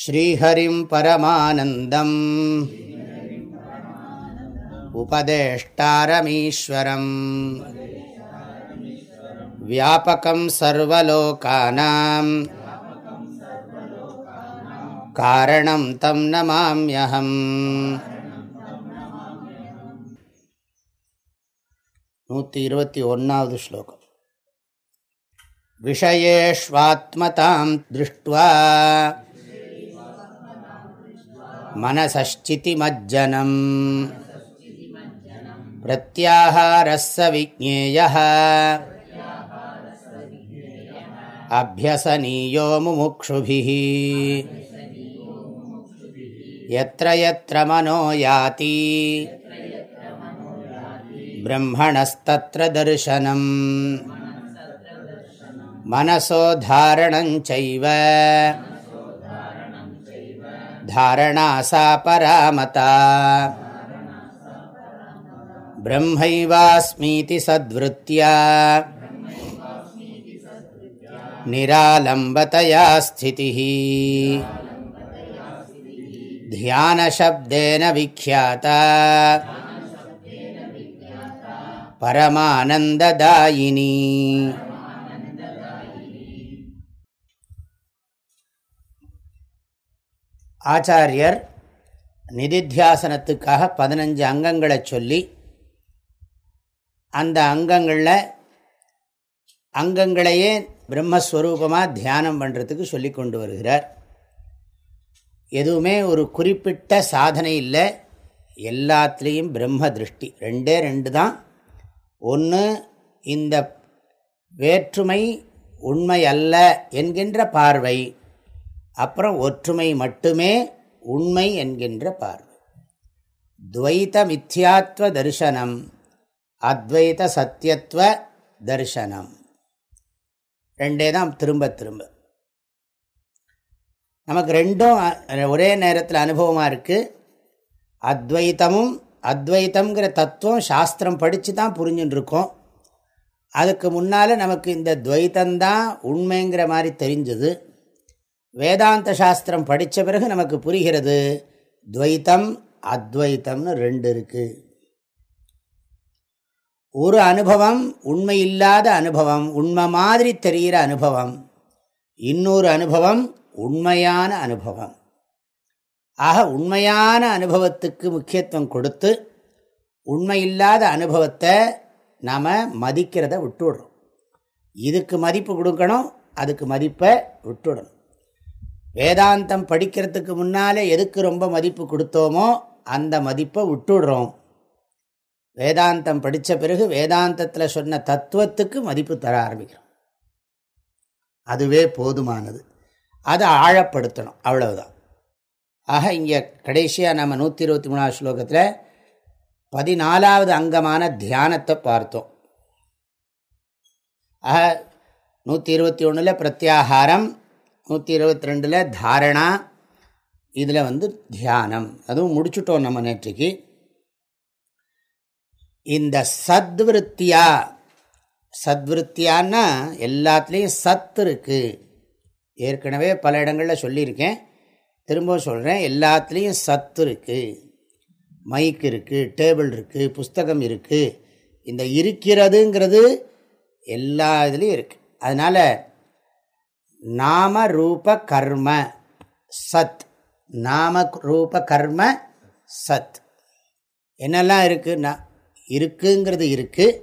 श्रीहरिं परमानन्दम् उपदेष्टारमीश्वरम् व्यापकं सर्वलोकानां कारणं तं नमाम्यहम् நூற்றி இருபத்தி ஒன்றாவது ஸ்லோகம் விஷயேஷ்வாத்மதாம் திருஷ்டுவா मनसश्चितिमज्जनम् प्रत्याहारस्य विज्ञेयः अभ्यसनीयो मुमुक्षुभिः यत्र यत्र मनो याति ब्रह्मणस्तत्र दर्शनम् मनसो धारणञ्चैव धारणा सा परामता ब्रह्मैवास्मीति सद्वृत्त्या निरालम्बतया स्थितिः ध्यानशब्देन विख्याता परमानन्ददायिनी ஆச்சாரியர் நிதித்தியாசனத்துக்காக பதினஞ்சு அங்கங்களை சொல்லி அந்த அங்கங்களில் அங்கங்களையே பிரம்மஸ்வரூபமாக தியானம் பண்ணுறதுக்கு சொல்லி கொண்டு வருகிறார். எதுவுமே ஒரு குறிப்பிட்ட சாதனை இல்லை. எல்லாத்துலேயும் பிரம்ம திருஷ்டி. ரெண்டே ரெண்டு தான். ஒன்று இந்த வேற்றுமை உண்மை அல்ல என்கின்ற பார்வை. அப்புறம் ஒற்றுமை மட்டுமே உண்மை என்கின்ற பார்வை. துவைத மித்யாத்வ தரிசனம் அத்வைத சத்தியத்துவ தரிசனம். ரெண்டே தான் திரும்ப திரும்ப. நமக்கு ரெண்டும் ஒரே நேரத்தில் அனுபவமாக இருக்குது அத்வைத்தமும் அத்வைத்தம்ங்கிற தத்துவம் சாஸ்திரம் படித்து தான் புரிஞ்சுட்டுருக்கோம் அதுக்கு முன்னால் நமக்கு இந்த துவைத்தந்தான் உண்மைங்கிற மாதிரி தெரிஞ்சது. வேதாந்த சாஸ்திரம் படித்த பிறகு நமக்கு புரிகிறது துவைத்தம் அத்வைத்தம்னு ரெண்டு இருக்கு. ஒரு அனுபவம் உண்மை இல்லாத அனுபவம் உண்மை மாதிரி தெரிகிற அனுபவம் இன்னொரு அனுபவம் உண்மையான அனுபவம். ஆக உண்மையான அனுபவத்துக்கு முக்கியத்துவம் கொடுத்து உண்மை இல்லாத அனுபவத்தை நாம் மதிக்கிறத விட்டுவிடுறோம். இதுக்கு மதிப்பு கொடுக்கணும் அதுக்கு மதிப்பை விட்டுடணும் வேதாந்தம் படிக்கிறதுக்கு முன்னாலே எதுக்கு ரொம்ப மதிப்பு கொடுத்தோமோ அந்த மதிப்பை விட்டுடுறோம். வேதாந்தம் படித்த பிறகு வேதாந்தத்தில் சொன்ன தத்துவத்துக்கு மதிப்பு தர ஆரம்பிக்கிறோம். அதுவே போதுமானது. அதை ஆழப்படுத்தணும் அவ்வளவுதான். ஆக இங்கே கடைசியாக நம்ம நூற்றி இருபத்தி மூணாவது ஸ்லோகத்தில் பதினாலாவது அங்கமான தியானத்தை பார்த்தோம். ஆக நூற்றி இருபத்தி ஒன்றில் பிரத்யாகாரம் நூற்றி இருபத்தி ரெண்டில் தாரணா இதில் வந்து தியானம். அதுவும் முடிச்சுட்டோம் நம்ம நேற்றுக்கு. இந்த சத்விருத்தியா சத்விருத்தியான்னா எல்லாத்துலேயும் சத்து இருக்குது ஏற்கனவே பல இடங்களில் சொல்லியிருக்கேன். திரும்பவும் சொல்கிறேன் எல்லாத்துலேயும் சத்து இருக்குது மைக் இருக்குது டேபிள் இருக்குது புஸ்தகம் இருக்குது இந்த இருக்கிறதுங்கிறது எல்லா இதுலேயும் இருக்குது அதனால் நாம ரூப கர்ம சத். நாம ரூப கர்ம சத். என்னெல்லாம் இருக்குன்னா இருக்குங்கிறது இருக்குது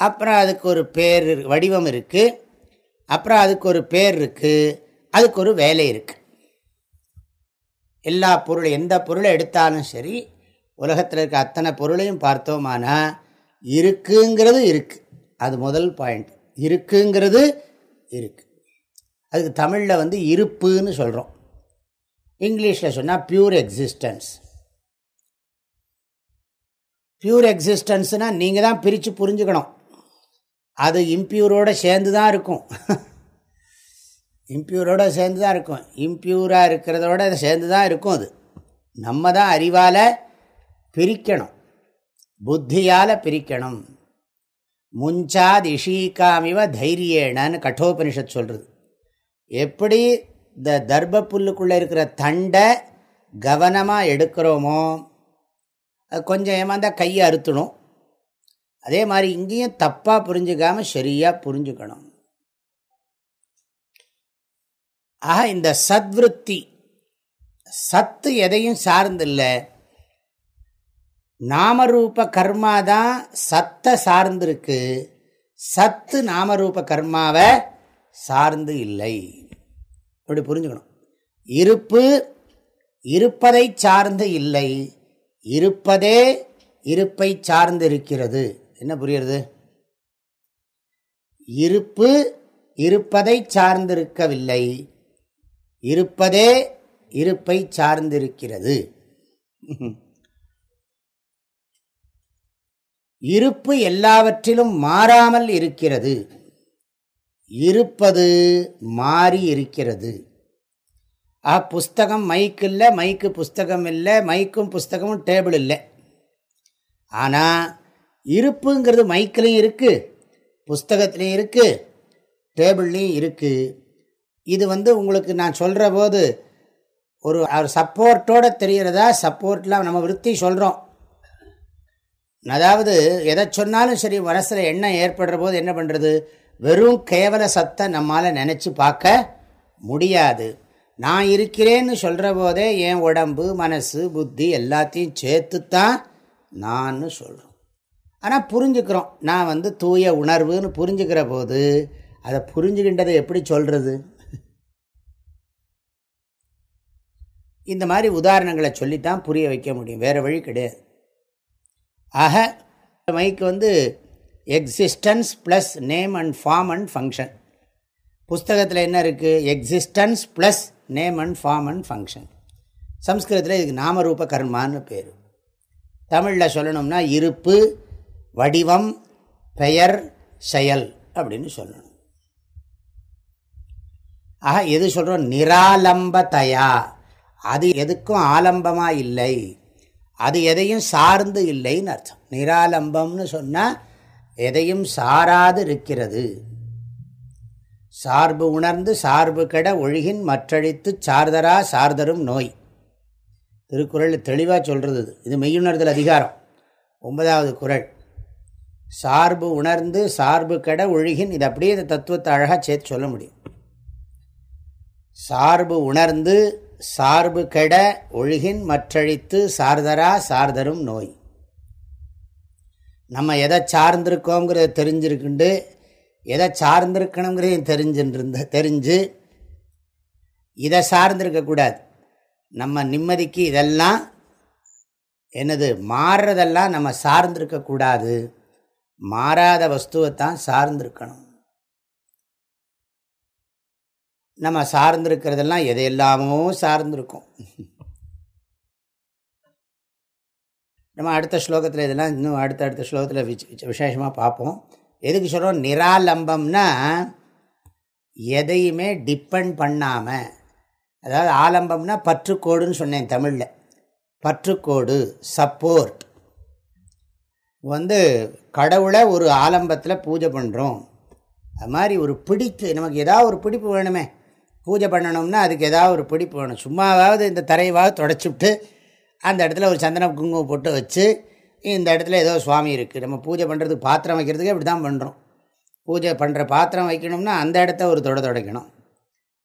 அப்புறம் அதுக்கு ஒரு பேர் வடிவம் இருக்குது அப்புறம் அதுக்கு ஒரு பேர் இருக்குது அதுக்கு ஒரு வேலை இருக்குது எல்லா பொருள் எந்த பொருளை எடுத்தாலும் சரி உலகத்தில் இருக்க அத்தனை பொருளையும் பார்த்தோமானா இருக்குங்கிறது இருக்குது அது முதல் பாயிண்ட் இருக்குங்கிறது இருக்குது அதுக்கு தமிழில் வந்து இருப்புன்னு சொல்கிறோம் இங்கிலீஷில் சொன்னால் பியூர் எக்ஸிஸ்டன்ஸ் பியூர் எக்ஸிஸ்டன்ஸ்னால் நீங்கள் தான் பிரித்து புரிஞ்சுக்கணும். அது இம்பியூரோடு சேர்ந்து தான் இருக்கும். இம்ப்யூரோடு சேர்ந்து தான் இருக்கும். இம்ப்யூராக இருக்கிறதோட சேர்ந்து தான் இருக்கும் அது. நம்ம தான் அறிவால் பிரிக்கணும். புத்தியால் பிரிக்கணும். முஞ்சாத் இஷீகாமிவ தைரியேனன்னு கட்டோபனிஷத் சொல்கிறது எப்படி இந்த தர்ப புல்லுக்குள்ளே இருக்கிற தண்டை கவனமாக எடுக்கிறோமோ கொஞ்சம் ஏமாந்தால் கையை அறுத்துணும் அதே மாதிரி இங்கேயும் தப்பாக புரிஞ்சுக்காமல் சரியாக புரிஞ்சுக்கணும். ஆக இந்த சத்விருத்தி சத்து எதையும் சார்ந்தில்லை. நாமரூப கர்மா தான் சத்தை சார்ந்திருக்கு. சத்து நாமரூப கர்மாவை சார்ந்து இல்லை. அப்படி புரிஞ்சுக்கணும். இருப்பு இருப்பதை சார்ந்து இல்லை. இருப்பதே இருப்பை சார்ந்து இருக்கிறது என்ன புரியுறது இருப்பு இருப்பதை சார்ந்திருக்கவில்லை. இருப்பதே இருப்பை சார்ந்திருக்கிறது. இருப்பு எல்லாவற்றிலும் மாறாமல் இருக்கிறது. இருப்பது மாறி இருக்கிறது. ஆ புஸ்தகம் மைக் இல்லை மைக்கு புஸ்தகம் இல்லை மைக்கும் புஸ்தகமும் டேபிள் இல்லை. ஆனால் இருப்புங்கிறது மைக்கிலையும் இருக்குது புஸ்தகத்துலேயும் இருக்குது டேபிள்லேயும் இருக்குது இது வந்து உங்களுக்கு நான் சொல்கிற போது ஒரு சப்போர்ட்டோடு தெரிகிறதா சப்போர்ட்லாம் நம்ம விற்பி சொல்கிறோம் அதாவது எதை சொன்னாலும் சரி மனசில் எண்ணம் ஏற்படுற போது என்ன பண்ணுறது வெறும் கேவல சத்தை நம்மளால் நினச்சி பார்க்க முடியாது. நான் இருக்கிறேன்னு சொல்கிற போதே என் உடம்பு மனசு புத்தி எல்லாத்தையும் சேர்த்து தான் நான் சொல்கிறோம் ஆனால் புரிஞ்சுக்கிறோம். நான் வந்து தூய உணர்வுன்னு புரிஞ்சுக்கிற போது அதை புரிஞ்சுக்கின்றதை எப்படி சொல்கிறது இந்த மாதிரி உதாரணங்களை சொல்லித்தான் புரிய வைக்க முடியும். வேறு வழி கிடையாது. ஆக மைக்கு வந்து existence plus name and form and function புஸ்தகத்தில் என்ன இருக்குது existence plus name and form and function சம்ஸ்கிருதத்தில் இதுக்கு நாமரூப கர்மான்னு பேர். தமிழில் சொல்லணும்னா இருப்பு வடிவம் பெயர் செயல் அப்படின்னு சொல்லணும். ஆக எது சொல்கிறோம் நிராலம்பதையா. அது எதுக்கும் ஆலம்பமாக இல்லை. அது எதையும் சார்ந்து இல்லைன்னு அர்த்தம். நிராலம்பம்னு சொன்னால் எதையும் சாராது இருக்கிறது சார்பு உணர்ந்து சார்பு கெட ஒழுகின் மற்றழித்து சார்தரா சார்தரும் நோய். திருக்குறள் தெளிவாக சொல்கிறது இது. மெய்யுணர்தல் அதிகாரம். ஒன்பதாவது குரல் சார்பு உணர்ந்து சார்பு கெட ஒழுகின் இது அப்படியே இந்த தத்துவத்தை அழகாக சேர்த்து சொல்ல முடியும். சார்பு உணர்ந்து சார்பு கெட ஒழுகின் மற்றழித்து சார்தரா சார்தரும் நோய். நம்ம எதை சார்ந்திருக்கோங்கிறத தெரிஞ்சிருக்குண்டு. எதை சார்ந்திருக்கணுங்கிறதையும் தெரிஞ்சுருந்த தெரிஞ்சு இதை சார்ந்திருக்கக்கூடாது. நம்ம நிம்மதிக்கு இதெல்லாம் என்னது மாறுறதெல்லாம் நம்ம சார்ந்திருக்கக்கூடாது. மாறாத வஸ்துவைத்தான் சார்ந்திருக்கணும். நம்ம சார்ந்திருக்கிறதெல்லாம் எதையெல்லாமோ சார்ந்திருக்கும். நம்ம அடுத்த ஸ்லோகத்தில் இதெல்லாம் இன்னும் அடுத்த அடுத்த ஸ்லோகத்தில் விசேஷமாக பார்ப்போம். எதுக்கு சொல்கிறோம் நிராலம்பம்னா எதையுமே டிப்பெண்ட் பண்ணாமல் அதாவது ஆலம்பம்னா பற்றுக்கோடுன்னு சொன்னேன் தமிழில். பற்றுக்கோடு சப்போர்ட் வந்து கடவுளை ஒரு ஆலம்பத்தில் பூஜை பண்ணுறோம் அது மாதிரி ஒரு பிடித்து நமக்கு ஏதாவது ஒரு பிடிப்பு வேணுமே. பூஜை பண்ணணும்னா அதுக்கு ஏதாவது ஒரு பிடிப்பு வேணும். சும்மாவாவது இந்த தரையவாவது தொடச்சிவிட்டு அந்த இடத்துல ஒரு சந்தன குங்குமம் போட்டு வச்சு இந்த இடத்துல ஏதோ சுவாமி இருக்குது நம்ம பூஜை பண்ணுறதுக்கு பாத்திரம் வைக்கிறதுக்கே இப்படி தான் பண்ணுறோம் பூஜை பண்ணுற பாத்திரம் வைக்கணும்னா அந்த இடத்த ஒரு தொட தொடக்கணும்.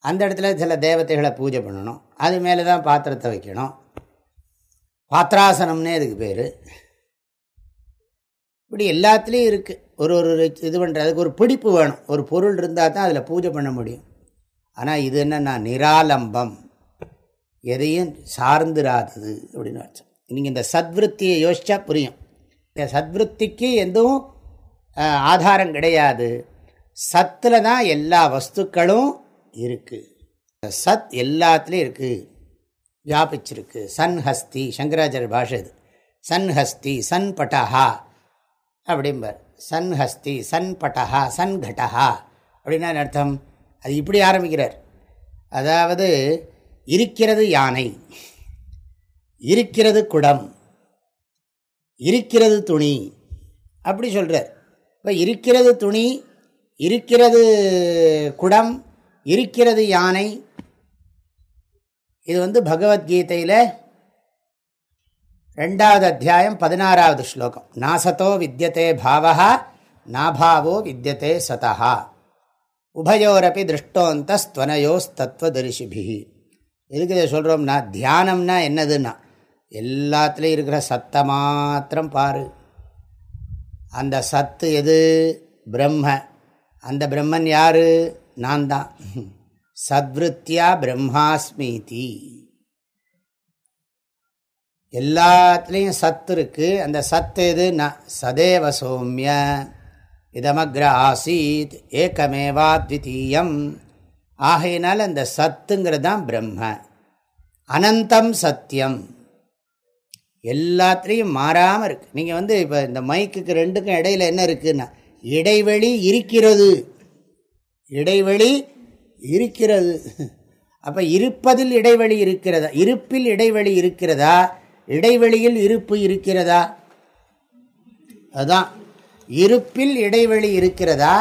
அந்த இடத்துல சில தேவதைகளை பூஜை பண்ணணும். அது மேலே தான் பாத்திரத்தை வைக்கணும். பாத்திராசனம்னே இதுக்கு பேர். இப்படி எல்லாத்துலேயும் இருக்குது ஒரு ஒரு இது பண்ணுறதுக்கு ஒரு பிடிப்பு வேணும். ஒரு பொருள் இருந்தால் தான் அதில் பூஜை பண்ண முடியும். ஆனால் இது என்னென்னா நிராலம்பம். எதையும் சார்ந்துராதது அப்படின்னு அர்த்தம். நீங்கள் இந்த சத்விருத்தியை யோசிச்சா புரியும். இந்த சத்விருத்திக்கு எதுவும் ஆதாரம் கிடையாது. சத்தில் தான் எல்லா வஸ்துக்களும் இருக்குது சத் எல்லாத்துலேயும் இருக்குது வியாபிச்சிருக்கு. சன் ஹஸ்தி சங்கராச்சாரிய பாஷை இது. சன் ஹஸ்தி சன் பட்டஹா அப்படிம்பார். சன் ஹஸ்தி சன் பட்டஹா சன் கடஹா அப்படின்னா அர்த்தம்? அது இப்படி ஆரம்பிக்கிறார். அதாவது இருக்கிறது யானை இருக்கிறது குடம் இருக்கிறது துணி அப்படி சொல்கிறார் இப்போ இருக்கிறது துணி இருக்கிறது குடம் இருக்கிறது யானை இது வந்து பகவத்கீதையில் ரெண்டாவது அத்தியாயம் பதினாறாவது ஸ்லோகம். நாசத்தோ வித்தியதே பாவா நாபாவோ வித்தியதே சதா உபயோரப்பி திருஷ்டோந்தஸ்துவனயோஸ்தத்வதரிசிபி எதுக்கு இதை சொல்கிறோம்னா தியானம்னா என்னதுன்னா எல்லாத்துலேயும் இருக்கிற சத்தை மாத்திரம் பாரு. அந்த சத்து எது? பிரம்ம. அந்த பிரம்மன் யார்? நான் தான் சத்விருத்தியா பிரம்மாஸ்மீதி. எல்லாத்துலேயும் சத்து இருக்குது அந்த சத்து எது ந சதேவ சௌமிய இதமக்ர ஆசீத் ஏகமேவா த்விதீயம். ஆகையினால் அந்த சத்துங்கிறது தான் பிரம்ம. அனந்தம் சத்தியம். எல்லாத்துலேயும் மாறாமல் இருக்குது நீங்கள் வந்து இப்போ இந்த மைக்குக்கு ரெண்டுக்கும் இடையில் என்ன இருக்குன்னா இடைவெளி இருக்கிறது. இடைவெளி இருக்கிறது. அப்போ இருப்பதில் இடைவெளி இருக்கிறதா? இருப்பில் இடைவெளி இருக்கிறதா? இடைவெளியில் இருப்பு இருக்கிறதா? அதுதான் இருப்பில் இடைவெளி இருக்கிறதா?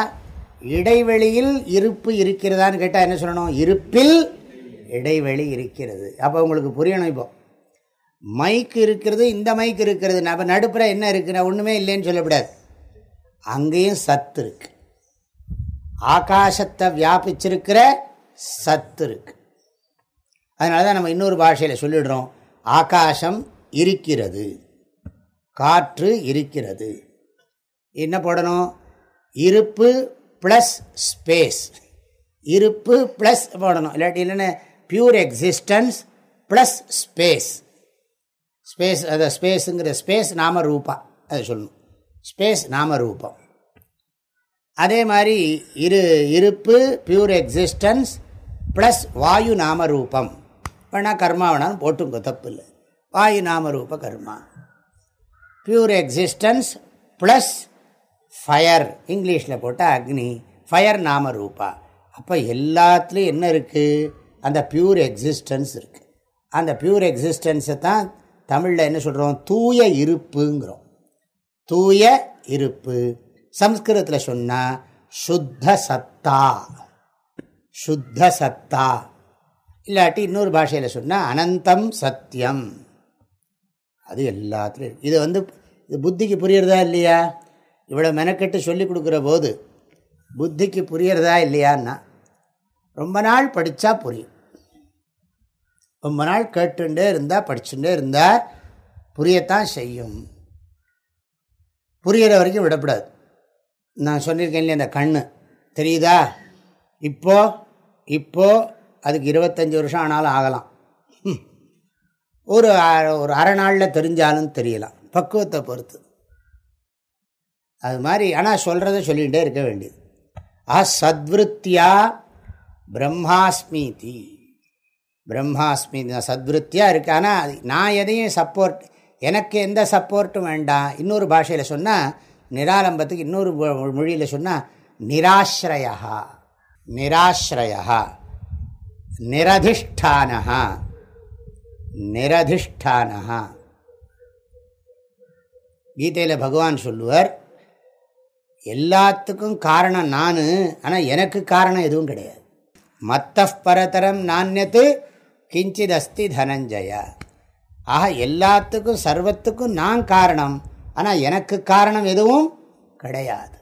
இடைவெளியில் இருப்பு இருக்கிறதான்னு கேட்டால் என்ன சொல்லணும்? இருப்பில் இடைவெளி இருக்கிறது. அப்போ உங்களுக்கு புரியணும் இப்போ. மைக் இருக்கிறது இந்த மைக் இருக்கிறது. நம்ம நடுப்புற என்ன இருக்குன்னா ஒன்றுமே இல்லைன்னு சொல்லக்கூடாது. அங்கேயும் சத்து இருக்கு. ஆகாசத்தை வியாபிச்சிருக்கிற சத்து இருக்கு. அதனால தான் நம்ம இன்னொரு பாஷையில் சொல்லிடுறோம். ஆகாசம் இருக்கிறது. காற்று இருக்கிறது. என்ன போடணும்? இருப்பு ப்ளஸ் ஸ்பேஸ் இருப்பு ப்ளஸ் போடணும். இல்லாட்டி இல்லைன்னா pure existence plus space space அதை ஸ்பேஸுங்கிற ஸ்பேஸ் நாம ரூபா அதை சொல்லணும். ஸ்பேஸ் நாம ரூபம் அதே மாதிரி இரு இருப்பு பியூர் எக்ஸிஸ்டன்ஸ் ப்ளஸ் வாயு நாம ரூபம் வேணால் கர்மா வேணாலும் போட்டுங்க தப்பு இல்லை. வாயு நாம ரூப கர்மா. பியூர் எக்ஸிஸ்டன்ஸ் ப்ளஸ் ஃபயர் இங்கிலீஷில் போட்டால் அக்னி ஃபயர் நாம ரூபா. அப்போ எல்லாத்துலேயும் என்ன இருக்குது அந்த பியூர் எக்ஸிஸ்டன்ஸ் இருக்குது அந்த பியூர் எக்ஸிஸ்டன்ஸை தான் தமிழில் என்ன சொல்கிறோம் தூய இருப்புங்கிறோம். தூய இருப்பு. சம்ஸ்கிருதத்தில் சொன்னால் சுத்த சத்தா. சுத்த சத்தா. இல்லாட்டி இன்னொரு பாஷையில் சொன்னால் அனந்தம் சத்தியம் அது எல்லாத்துலேயும் இது வந்து இது புத்திக்கு புரியறதா இல்லையா? இவ்வளோ மெனக்கெட்டு சொல்லி கொடுக்குற போது புத்திக்கு புரியறதா இல்லையான்னா ரொம்ப நாள் படித்தா புரியும். ரொம்ப நாள் கேட்டுண்டே இருந்தால் படிச்சுட்டே இருந்தால் புரியத்தான் செய்யும். புரிகிற வரைக்கும் விடக்கூடாது நான் சொல்லியிருக்கேன் இல்லையா அந்த கண் தெரியுதா? இப்போ இப்போ அதுக்கு இருபத்தஞ்சி வருஷம் ஆனாலும் ஆகலாம். ஒரு ஒரு அரை நாளில் தெரிஞ்சாலும் தெரியலாம். பக்குவத்தை பொறுத்து. அது மாதிரி ஆனால் சொல்கிறத சொல்லிகிட்டே இருக்க வேண்டியது. ஆ சத்விருத்தியா பிரம்மாஸ்மிதி பிரம்மாஸ்மி சத்விருத்தியாக இருக்குது ஆனால் நான் எதையும் சப்போர்ட் எனக்கு எந்த சப்போர்ட்டும் வேண்டாம். இன்னொரு பாஷையில் சொன்னால் நிராலம்பத்துக்கு இன்னொரு மொழியில் சொன்னால் நிராஸ்ரயா நிராஸ்ரயா நிரதிஷ்டானஹா. நிரதிஷ்டானஹா. கீதையில் பகவான் சொல்லுவர் எல்லாத்துக்கும் காரணம் நான் ஆனால் எனக்கு காரணம் எதுவும் கிடையாது. மத்த பரதரம் நானியத்து கிஞ்சித் அஸ்தி தனஞ்சயா. ஆக எல்லாத்துக்கும் சர்வத்துக்கும் நான் காரணம் ஆனால் எனக்கு காரணம் எதுவும் கிடையாது.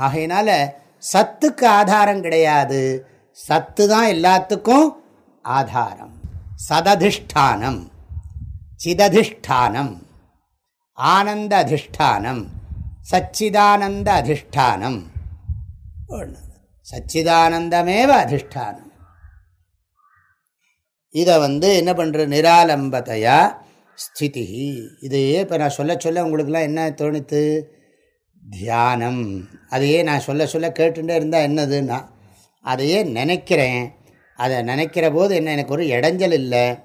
ஆகையினால சத்துக்கு ஆதாரம் கிடையாது. சத்து தான் எல்லாத்துக்கும் ஆதாரம். சததிஷ்டானம். சிததிஷ்டானம். ஆனந்த அதிஷ்டானம். சச்சிதானந்த அதிஷ்டானம். சச்சிதானந்தமேவ அதிஷ்டானம். இதை வந்து என்ன பண்ணுற நிராலம்பதையா? ஸ்திதி. இதையே இப்போ நான் சொல்ல சொல்ல உங்களுக்குலாம் என்ன தோணுத்து தியானம். அதையே நான் சொல்ல சொல்ல கேட்டுட்டே இருந்தால் என்னதுன்னா அதையே நினைக்கிறேன். அதை நினைக்கிற போது என்ன எனக்கு ஒரு இடைஞ்சல் இல்லை.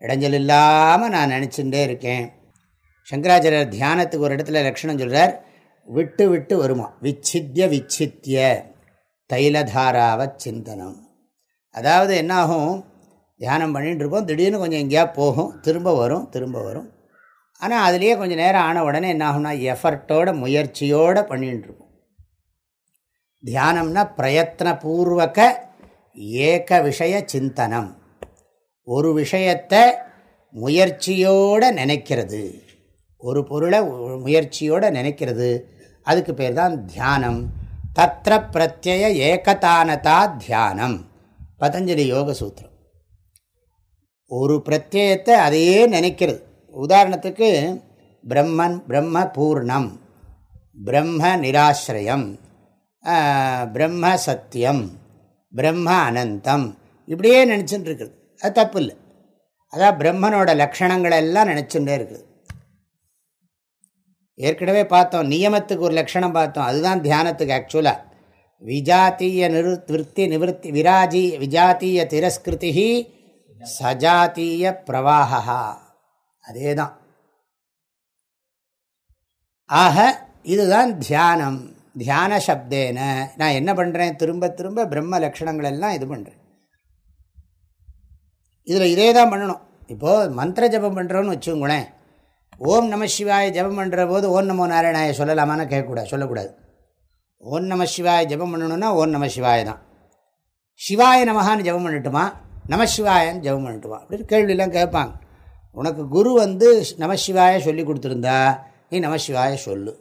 இடைஞ்சல் இல்லாமல் நான் நினச்சிட்டே இருக்கேன். சங்கராச்சாரியர் தியானத்துக்கு ஒரு இடத்துல லட்சணம் சொல்கிறார் விட்டு விட்டு வருமா? விச்சித்திய விச்சித்திய. தைலதாராவ சிந்தனம் அதாவது என்னாகும்? தியானம் பண்ணிகிட்டு இருப்போம். திடீர்னு கொஞ்சம் எங்கேயா போகும். திரும்ப வரும் திரும்ப வரும். ஆனால் அதுலேயே கொஞ்சம் நேரம் ஆன உடனே என்ன ஆகும்னா எஃபர்ட்டோட முயற்சியோடு பண்ணிகிட்டு இருப்போம். தியானம்னா பிரயத்னபூர்வக ஏக விஷய சிந்தனம். ஒரு விஷயத்தை முயற்சியோடு நினைக்கிறது. ஒரு பொருளை முயற்சியோடு நினைக்கிறது. அதுக்கு பேர் தான் தியானம். தத்திர பிரத்யய ஏகதானதா தியானம். பதஞ்சலி யோக சூத்திரம். ஒரு பிரத்யத்தை அதையே நினைக்கிறது. உதாரணத்துக்கு பிரம்மன் பிரம்ம பூர்ணம் பிரம்ம நிராசிரயம் பிரம்ம சத்தியம் பிரம்ம அனந்தம் இப்படியே நினச்சிட்டு இருக்குது. அது தப்பு இல்லை அதான் பிரம்மனோட லக்ஷணங்கள் எல்லாம் நினச்சுட்டே இருக்குது. ஏற்கனவே பார்த்தோம் நியமத்துக்கு ஒரு லட்சணம் பார்த்தோம். அதுதான் தியானத்துக்கு ஆக்சுவலாக விஜாத்தீய நிறுத்தி நிவர்த்தி விராஜி விஜாத்திய திரஸ்கிருதி சஜாத்திய பிரவாகா அதே தான் ஆக இதுதான் தியானம். தியான சப்தேன. நான் என்ன பண்ணுறேன் திரும்ப திரும்ப பிரம்ம லக்ஷணங்கள் எல்லாம் இது பண்ணுறேன் இதில் இதே தான் பண்ணணும். இப்போது மந்திர ஜபம் பண்ணுறோன்னு வச்சுங்களேன் ஓம் நம சிவாய ஜபம் பண்ணுற போது ஓம் நமோ நாராயணாய சொல்லலாமான்னு கேட்கக்கூடாது சொல்லக்கூடாது. ஓம் நம சிவாய ஜபம் பண்ணணுன்னா ஓம் நம சிவாய தான். சிவாய நமகான்னு ஜபம் பண்ணட்டுமா? நம சிவாயன்னு ஜபம் பண்ணட்டுமா? அப்படின்னு கேள்வியெல்லாம் கேட்பாங்க. உனக்கு குரு வந்து நமசிவாய சொல்லி கொடுத்துருந்தா நீ நமசிவாய சொல்லு.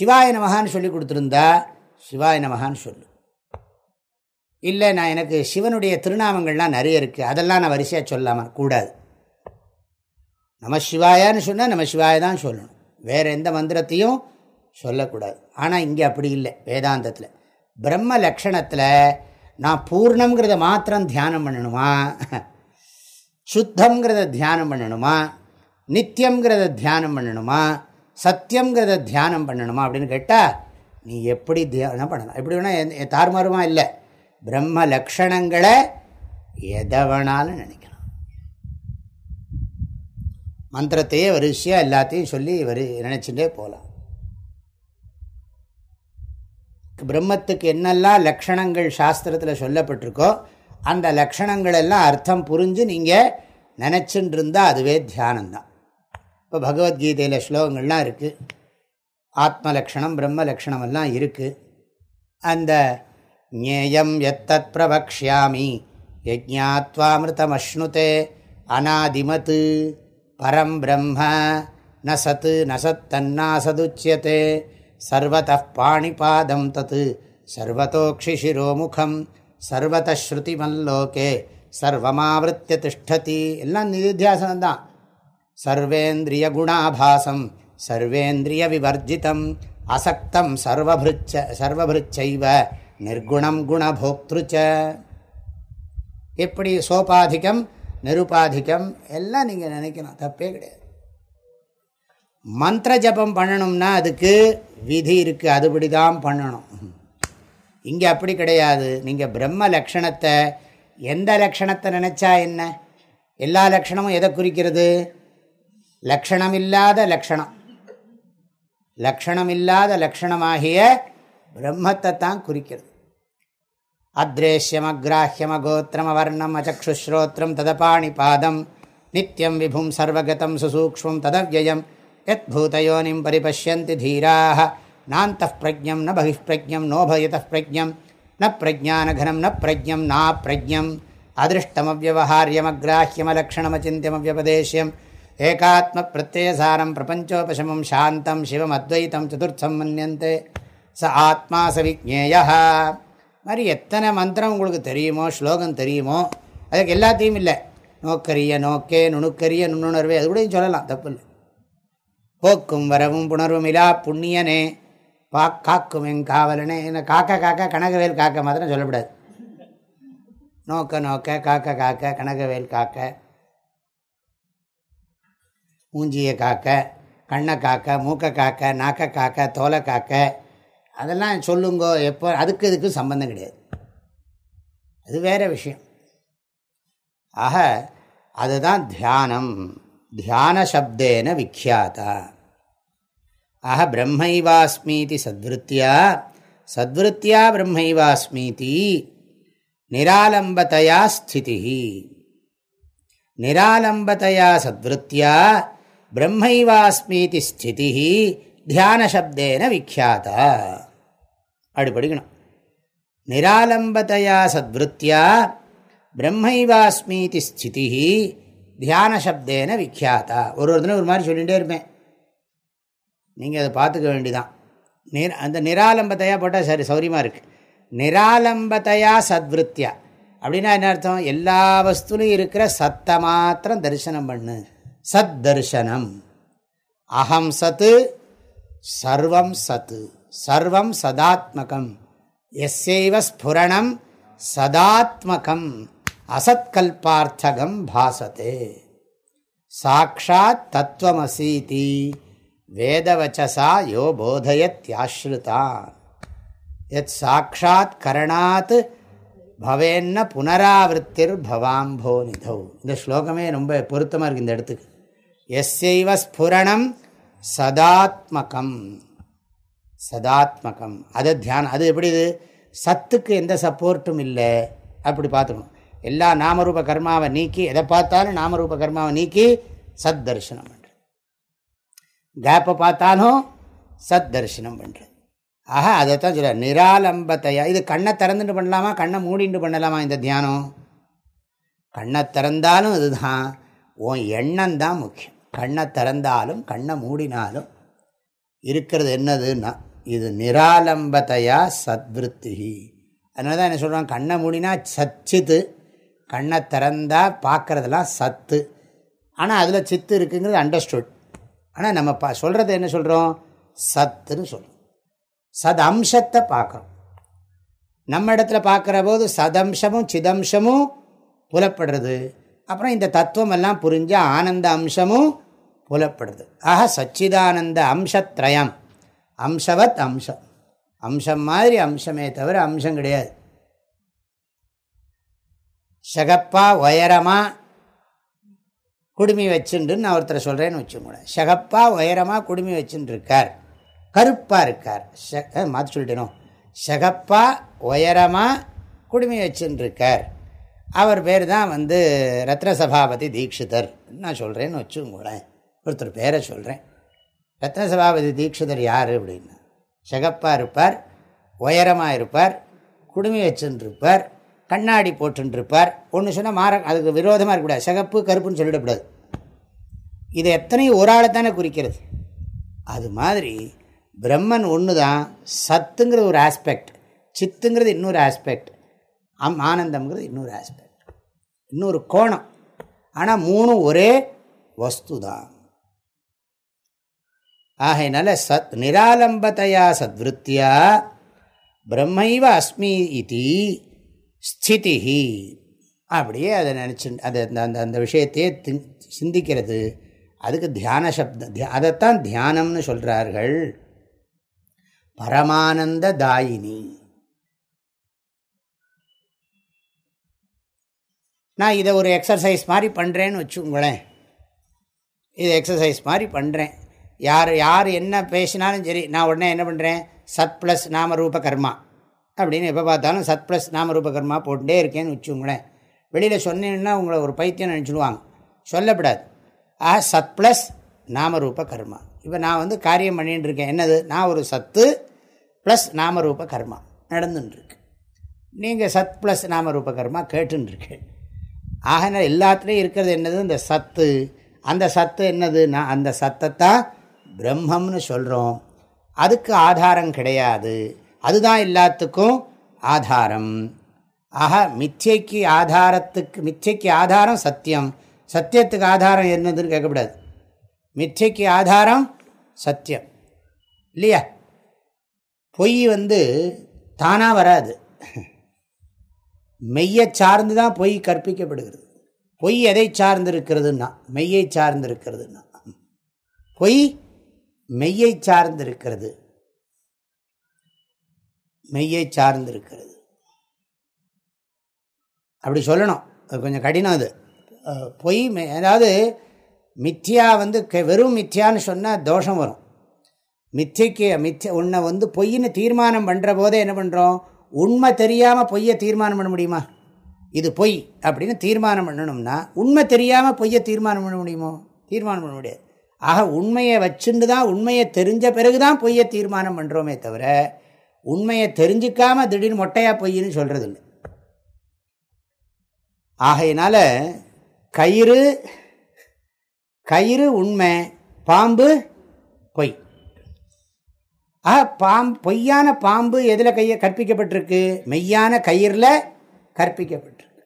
சிவாய நமகான்னு சொல்லி கொடுத்துருந்தா சிவாய நமகான்னு சொல்லு. இல்லை நான் எனக்கு சிவனுடைய திருநாமங்கள்லாம் நிறைய இருக்குது அதெல்லாம் நான் வரிசையாக சொல்லாமல் கூடாது. நம சிவாயான்னு சொன்னால் நம்ம சிவாய தான் சொல்லணும். வேறு எந்த மந்திரத்தையும் சொல்லக்கூடாது. ஆனால் இங்கே அப்படி இல்லை வேதாந்தத்தில். பிரம்ம லக்ஷணத்தில் நான் பூர்ணங்கிறத மாத்திரம் தியானம் பண்ணணுமா? சுத்தங்கிறத தியானம் பண்ணணுமா? நித்தியங்கிறத தியானம் பண்ணணுமா? சத்தியங்கிறத தியானம் பண்ணணுமா அப்படின்னு கேட்டால் நீ எப்படி தியானம் பண்ணணும் எப்படி வேணால் தார்மாருமா இல்லை. பிரம்ம லக்ஷணங்களை எதை வேணாலும் நினைக்கலாம். மந்திரத்தையே வரிசையாக எல்லாத்தையும் சொல்லி வரி நினச்சிட்டே போகலாம் பிரம்மத்துக்கு என்னெல்லாம் லக்ஷணங்கள் சாஸ்திரத்தில் சொல்லப்பட்டிருக்கோ அந்த லக்ஷணங்கள் எல்லாம் அர்த்தம் புரிஞ்சு நீங்கள் நினச்சின்னு இருந்தால் அதுவே தியானம்தான். இப்போ பகவத்கீதையில் ஸ்லோகங்கள்லாம் இருக்குது ஆத்ம லக்ஷணம் பிரம்ம லக்ஷணம் எல்லாம் இருக்குது அந்த ஞேயம் எத்தத் பிரபக்ஷாமி யஜ்ஞாத்வாமிருதமஷ்ணுதே அநாதிமத்து பரம் பிரம்ம ந சத்து நசத்தன்னாசதுச்சியே சர்வத பாணிபாதம் தத்து சர்வத்தோக்ஷிஷிரோமுகம் சர்வதஸ்ருதிமல்லோகே சர்வமாவிருத்திய திஷ்டதி. எல்லாம் நிதித்தியாசனம்தான். சர்வேந்திரிய குணாபாசம். சர்வேந்திரிய விவர்ஜிதம். அசக்தம் சர்வபிருச்ச சர்வபிருச்சைவ. நிர்குணம் குணபோக்திருச்ச எப்படி சோபாதிக்கம் நிருபாதிக்கம் எல்லாம் நீங்கள் நினைக்கணும். தப்பே கிடையாது. மந்திர ஜபம் பண்ணணும்னா அதுக்கு விதி இருக்குது அதுபடி தான் பண்ணணும். இங்கே அப்படி கிடையாது. நீங்கள் பிரம்ம லக்ஷணத்தை எந்த லக்ஷணத்தை நினச்சா என்ன? எல்லா லக்ஷணமும் எதை குறிக்கிறது? லக்ஷணம் இல்லாத லக்ஷணம் லக்ஷணம் இல்லாத லக்ஷணமாகிய பிரம்மத்தை தான் குறிக்கிறது. अद्रेश्यमग्राह्यमगोत्रमवर्णम् अचक्षुश्रोत्रं तदपाणिपादं। नित्यं विभुं सर्वगतं सुसूक्ष्मं तदव्ययं। यद्भूतयोनिं परिपश्यन्ति धीराः। नान्तः प्रज्ञं, न बहिः प्रज्ञं नोभयतः प्रज्ञं। न प्रज्ञानघनं, न प्रज्ञं नाप्रज्ञम् अदृष्टमव्यवहार्यमग्राह्यमलक्षणमचिन्त्यमव्यपदेश्यम्। एकात्मप्रत्ययसारं प्रपञ्चोपशमं शान्तं शिवमद्वैतं चतुर्थं मन्यन्ते। स आत्मा स विज्ञेयः। மாதிரி எத்தனை மந்திரம் உங்களுக்கு தெரியுமோ ஸ்லோகம் தெரியுமோ அதுக்கு எல்லாத்தையும் இல்லை. நோக்கரிய நோக்கே நுணுக்கரிய நுண்ணுணர்வே அது கூட சொல்லலாம் தப்பு இல்லை போக்கும் வரவும் புணர்வும் இலா புண்ணியனே பா காக்கும் எங் காவலனே என்ன காக்க காக்க கனகவேல் காக்க மாத்திரம் சொல்லக்கூடாது நோக்க நோக்க காக்க காக்க கனகவேல் காக்க மூஞ்சியை காக்க கண்ணை காக்க மூக்க காக்க நாக்க காக்க தோலை காக்க அதெல்லாம் சொல்லுங்கோ எப்போ அதுக்கு இதுக்கு சம்பந்தம் கிடையாது. அது வேறு விஷயம். ஆக அதுதான் தியானம். தியான சப்தேன விக்கியாத்தா ஆக பிரம்மைவாஸ்மீதி சத்விருத்தியா சத்விருத்தியா பிரம்மைவாஸ்மீதி நிராலம்பதையா ஸ்திதி நிராலம்பதையா சத்விருத்தியா பிரம்மைவாஸ்மீதி ஸ்திதி தியானசப்தேன விக்கியாத்தா அப்படி படிக்கணும் நிராலம்பதையா சத்வருத்தியா பிரம்மைவாஸ்மீதி ஸ்திதி தியானசப்தேன சப்தேன ஒரு ஒரு தினம் ஒரு மாதிரி சொல்லிகிட்டே இருப்பேன். நீங்கள் அதை பார்த்துக்க வேண்டிதான். நிர் அந்த நிராலம்பத்தையாக போட்டால் சரி சௌரியமாக இருக்குது நிராலம்பத்தையா சத்விருத்தியா அப்படின்னா என்ன அர்த்தம்? எல்லா வஸ்துலையும் இருக்கிற சத்தை மாத்திரம் தரிசனம் பண்ணு. சத் தரிசனம். அகம் சத்து சர்வம் சத்து. சர்வம் சதாத்மகம். எஸ்ஸைவ ஸ்புரணம் சதாத்மகம். அசத்கல்பார்த்தகம் பாசத்தே. சாட்சாத் தத்துவமசீதி வேதவச்சசா யோ போதயத்யாஸ்ருதான் எத் சாட்சாத் கரணாத் பவேன்ன புனராவருத்திர் பவாம்போ நிதௌ. இந்த ஸ்லோகமே ரொம்ப பொருத்தமாக இருக்குது இந்த இடத்துக்கு. எஸ்ஸைவ ஸ்புரணம் சதாத்மகம். சதாத்மகம். அது தியானம். அது எப்படி இது? சத்துக்கு எந்த சப்போர்ட்டும் இல்லை. அப்படி பார்த்துக்கணும். எல்லா நாமரூப கர்மாவை நீக்கி எதை பார்த்தாலும் நாமரூப கர்மாவை நீக்கி சத் தரிசனம் பண்ணுறது கேப்பை பார்த்தாலும் சத் தரிசனம் பண்ணுறது ஆஹா அதை தான் சொல்ல நிராலம்பத்தையா? இது கண்ணை திறந்துட்டு பண்ணலாமா? கண்ணை மூடிட்டு பண்ணலாமா இந்த தியானம்? கண்ணை திறந்தாலும் இதுதான். உன் எண்ணம் தான் முக்கியம். கண்ணை திறந்தாலும் கண்ணை மூடினாலும் இருக்கிறது என்னதுன்னா இது நிராலம்பத்தையா சத்விருத்தி அதனால தான் என்ன சொல்கிறான் கண்ணை மூடினா சச்சித்து கண்ணை திறந்தால் பார்க்குறதெல்லாம் சத்து. ஆனால் அதில் சித்து இருக்குங்கிறது அண்டர்ஸ்டுட் ஆனால் நம்ம பா சொல்கிறது என்ன சொல்கிறோம் சத்துன்னு சொல்கிறோம் சத் அம்சத்தை பார்க்குறோம். நம்ம இடத்துல பார்க்குற போது சதம்சமும் சிதம்சமும் புலப்படுறது. அப்புறம் இந்த தத்துவம் எல்லாம் புரிஞ்ச ஆனந்த அம்சமும் புலப்படுது. ஆக சச்சிதானந்த அம்சத்ரயம். அம்சவத் அம்சம் அம்சம் மாதிரி அம்சமே தவிர அம்சம் கிடையாது. ஷகப்பா உயரமாக குடுமி வச்சுட்டுன்னு நான் ஒருத்தரை சொல்கிறேன்னு வச்சுக்கூட ஷகப்பா உயரமாக குடுமி வச்சுட்டுருக்கார் கருப்பாக இருக்கார். மாற்றி சொல்லிட்டேனோ. ஷகப்பா உயரமாக குடுமி வச்சுட்டுருக்கார் அவர் பேர் தான் வந்து ரத்ன சபாபதி தீட்சிதர். நான் சொல்கிறேன்னு வச்சுக்கோங்களேன். ஒருத்தர் பேரை சொல்கிறேன் ரத்ன சபாபதி தீட்சிதர் யார் அப்படின்னு. சிகப்பாக இருப்பார் உயரமாக இருப்பார் குடுமி வச்சுருப்பார் கண்ணாடி போட்டுருப்பார் ஒன்று சொன்னால் மாற அதுக்கு விரோதமாக இருக்கக்கூடாது. சிகப்பு கருப்புன்னு சொல்லிடக்கூடாது. இது எத்தனையும் ஒரு ஆளை தானே குறிக்கிறது. அது மாதிரி பிரம்மன் ஒன்று தான் சத்துங்கிறது ஒரு ஆஸ்பெக்ட் சித்துங்கிறது இன்னொரு ஆஸ்பெக்ட் அம் ஆனந்தம்ங்கிறது இன்னொரு ஆஸ்பெக்ட் இன்னொரு கோணம். ஆனால் மூணும் ஒரே வஸ்து தான் ஆகையினால சத் நிராலம்பத்தையா சத்விருத்தியா பிரம்மைவ அஸ்மி இது ஸ்திதி அப்படியே அதை நினச்சி அதை அந்த அந்த விஷயத்தையே சிந்திக்கிறது. அதுக்கு தியான சப்த அதைத்தான் தியானம்னு சொல்கிறார்கள் பரமானந்த தாயினி. நான் இதை ஒரு எக்ஸசைஸ் மாதிரி பண்ணுறேன்னு வச்சுக்கோங்களேன். இதை எக்ஸசைஸ் மாதிரி பண்ணுறேன் யார் யார் என்ன பேசினாலும் சரி நான் உடனே என்ன பண்ணுறேன் சத் ப்ளஸ் நாமரூப கர்மா. அப்படின்னு எப்போ பார்த்தாலும் சத் ப்ளஸ் நாமரூப கர்மா போட்டுட்டே இருக்கேன்னு வச்சுங்களேன் வெளியில் சொன்னீங்கன்னா உங்களை ஒரு பைத்தியம் நினச்சிடுவாங்க. சொல்லப்படாது. ஆ சத் ப்ளஸ் நாமரூப கர்மா. இப்போ நான் வந்து காரியம் பண்ணிகிட்டு இருக்கேன். என்னது? நான் ஒரு சத்து ப்ளஸ் நாமரூப கர்மா நடந்துட்டுருக்கு. நீங்கள் சத் ப்ளஸ் நாமரூப கர்மா கேட்டுருக்கேன் ஆக எல்லாத்துலேயும் இருக்கிறது என்னது? இந்த சத்து. அந்த சத்து என்னது? நான் அந்த சத்தத்தான் பிரம்மம்னு சொல்கிறோம் அதுக்கு ஆதாரம் கிடையாது. அதுதான் எல்லாத்துக்கும் ஆதாரம். ஆக மிச்சைக்கு ஆதாரத்துக்கு மிச்சைக்கு ஆதாரம் சத்தியம். சத்தியத்துக்கு ஆதாரம் என்னதுன்னு கேட்கக்கூடாது. மிச்சைக்கு ஆதாரம் சத்தியம். இல்லையா? பொய் வந்து தானாக வராது. மெய்யை சார்ந்து தான் பொய் கற்பிக்கப்படுகிறது. பொய் எதை சார்ந்து இருக்கிறதுன்னா மெய்யை சார்ந்து இருக்கிறதுன்னா பொய் மெய்யை சார்ந்திருக்கிறது. மெய்யை சார்ந்திருக்கிறது. அப்படி சொல்லணும். அது கொஞ்சம் கடினம் அது. பொய் அதாவது மித்தியா வந்து வெறும் மித்தியான்னு சொன்னால் தோஷம் வரும். மித்தியக்கு மித்திய உன்னை வந்து பொய்ன்னு தீர்மானம் பண்ணுற போதே என்ன பண்ணுறோம் உண்மை தெரியாமல் பொய்யை தீர்மானம் பண்ண முடியுமா? இது பொய் அப்படின்னு தீர்மானம் பண்ணணும்னா உண்மை தெரியாமல் பொய்யை தீர்மானம் பண்ண முடியுமோ? தீர்மானம் பண்ண முடியாது. ஆக உண்மையை வச்சுட்டு தான் உண்மையை தெரிஞ்ச பிறகு தான் பொய்யை தீர்மானம் பண்ணுறோமே தவிர உண்மையை தெரிஞ்சிக்காமல் திடீர்னு மொட்டையாக பொய்ன்னு சொல்கிறது இல்லை ஆகையினால கயிறு கயிறு உண்மை பாம்பு பொய். ஆ பாம்பு பொய்யான பாம்பு எதில் கைய கற்பிக்கப்பட்டிருக்கு? மெய்யான கயிறில் கற்பிக்கப்பட்டிருக்கு.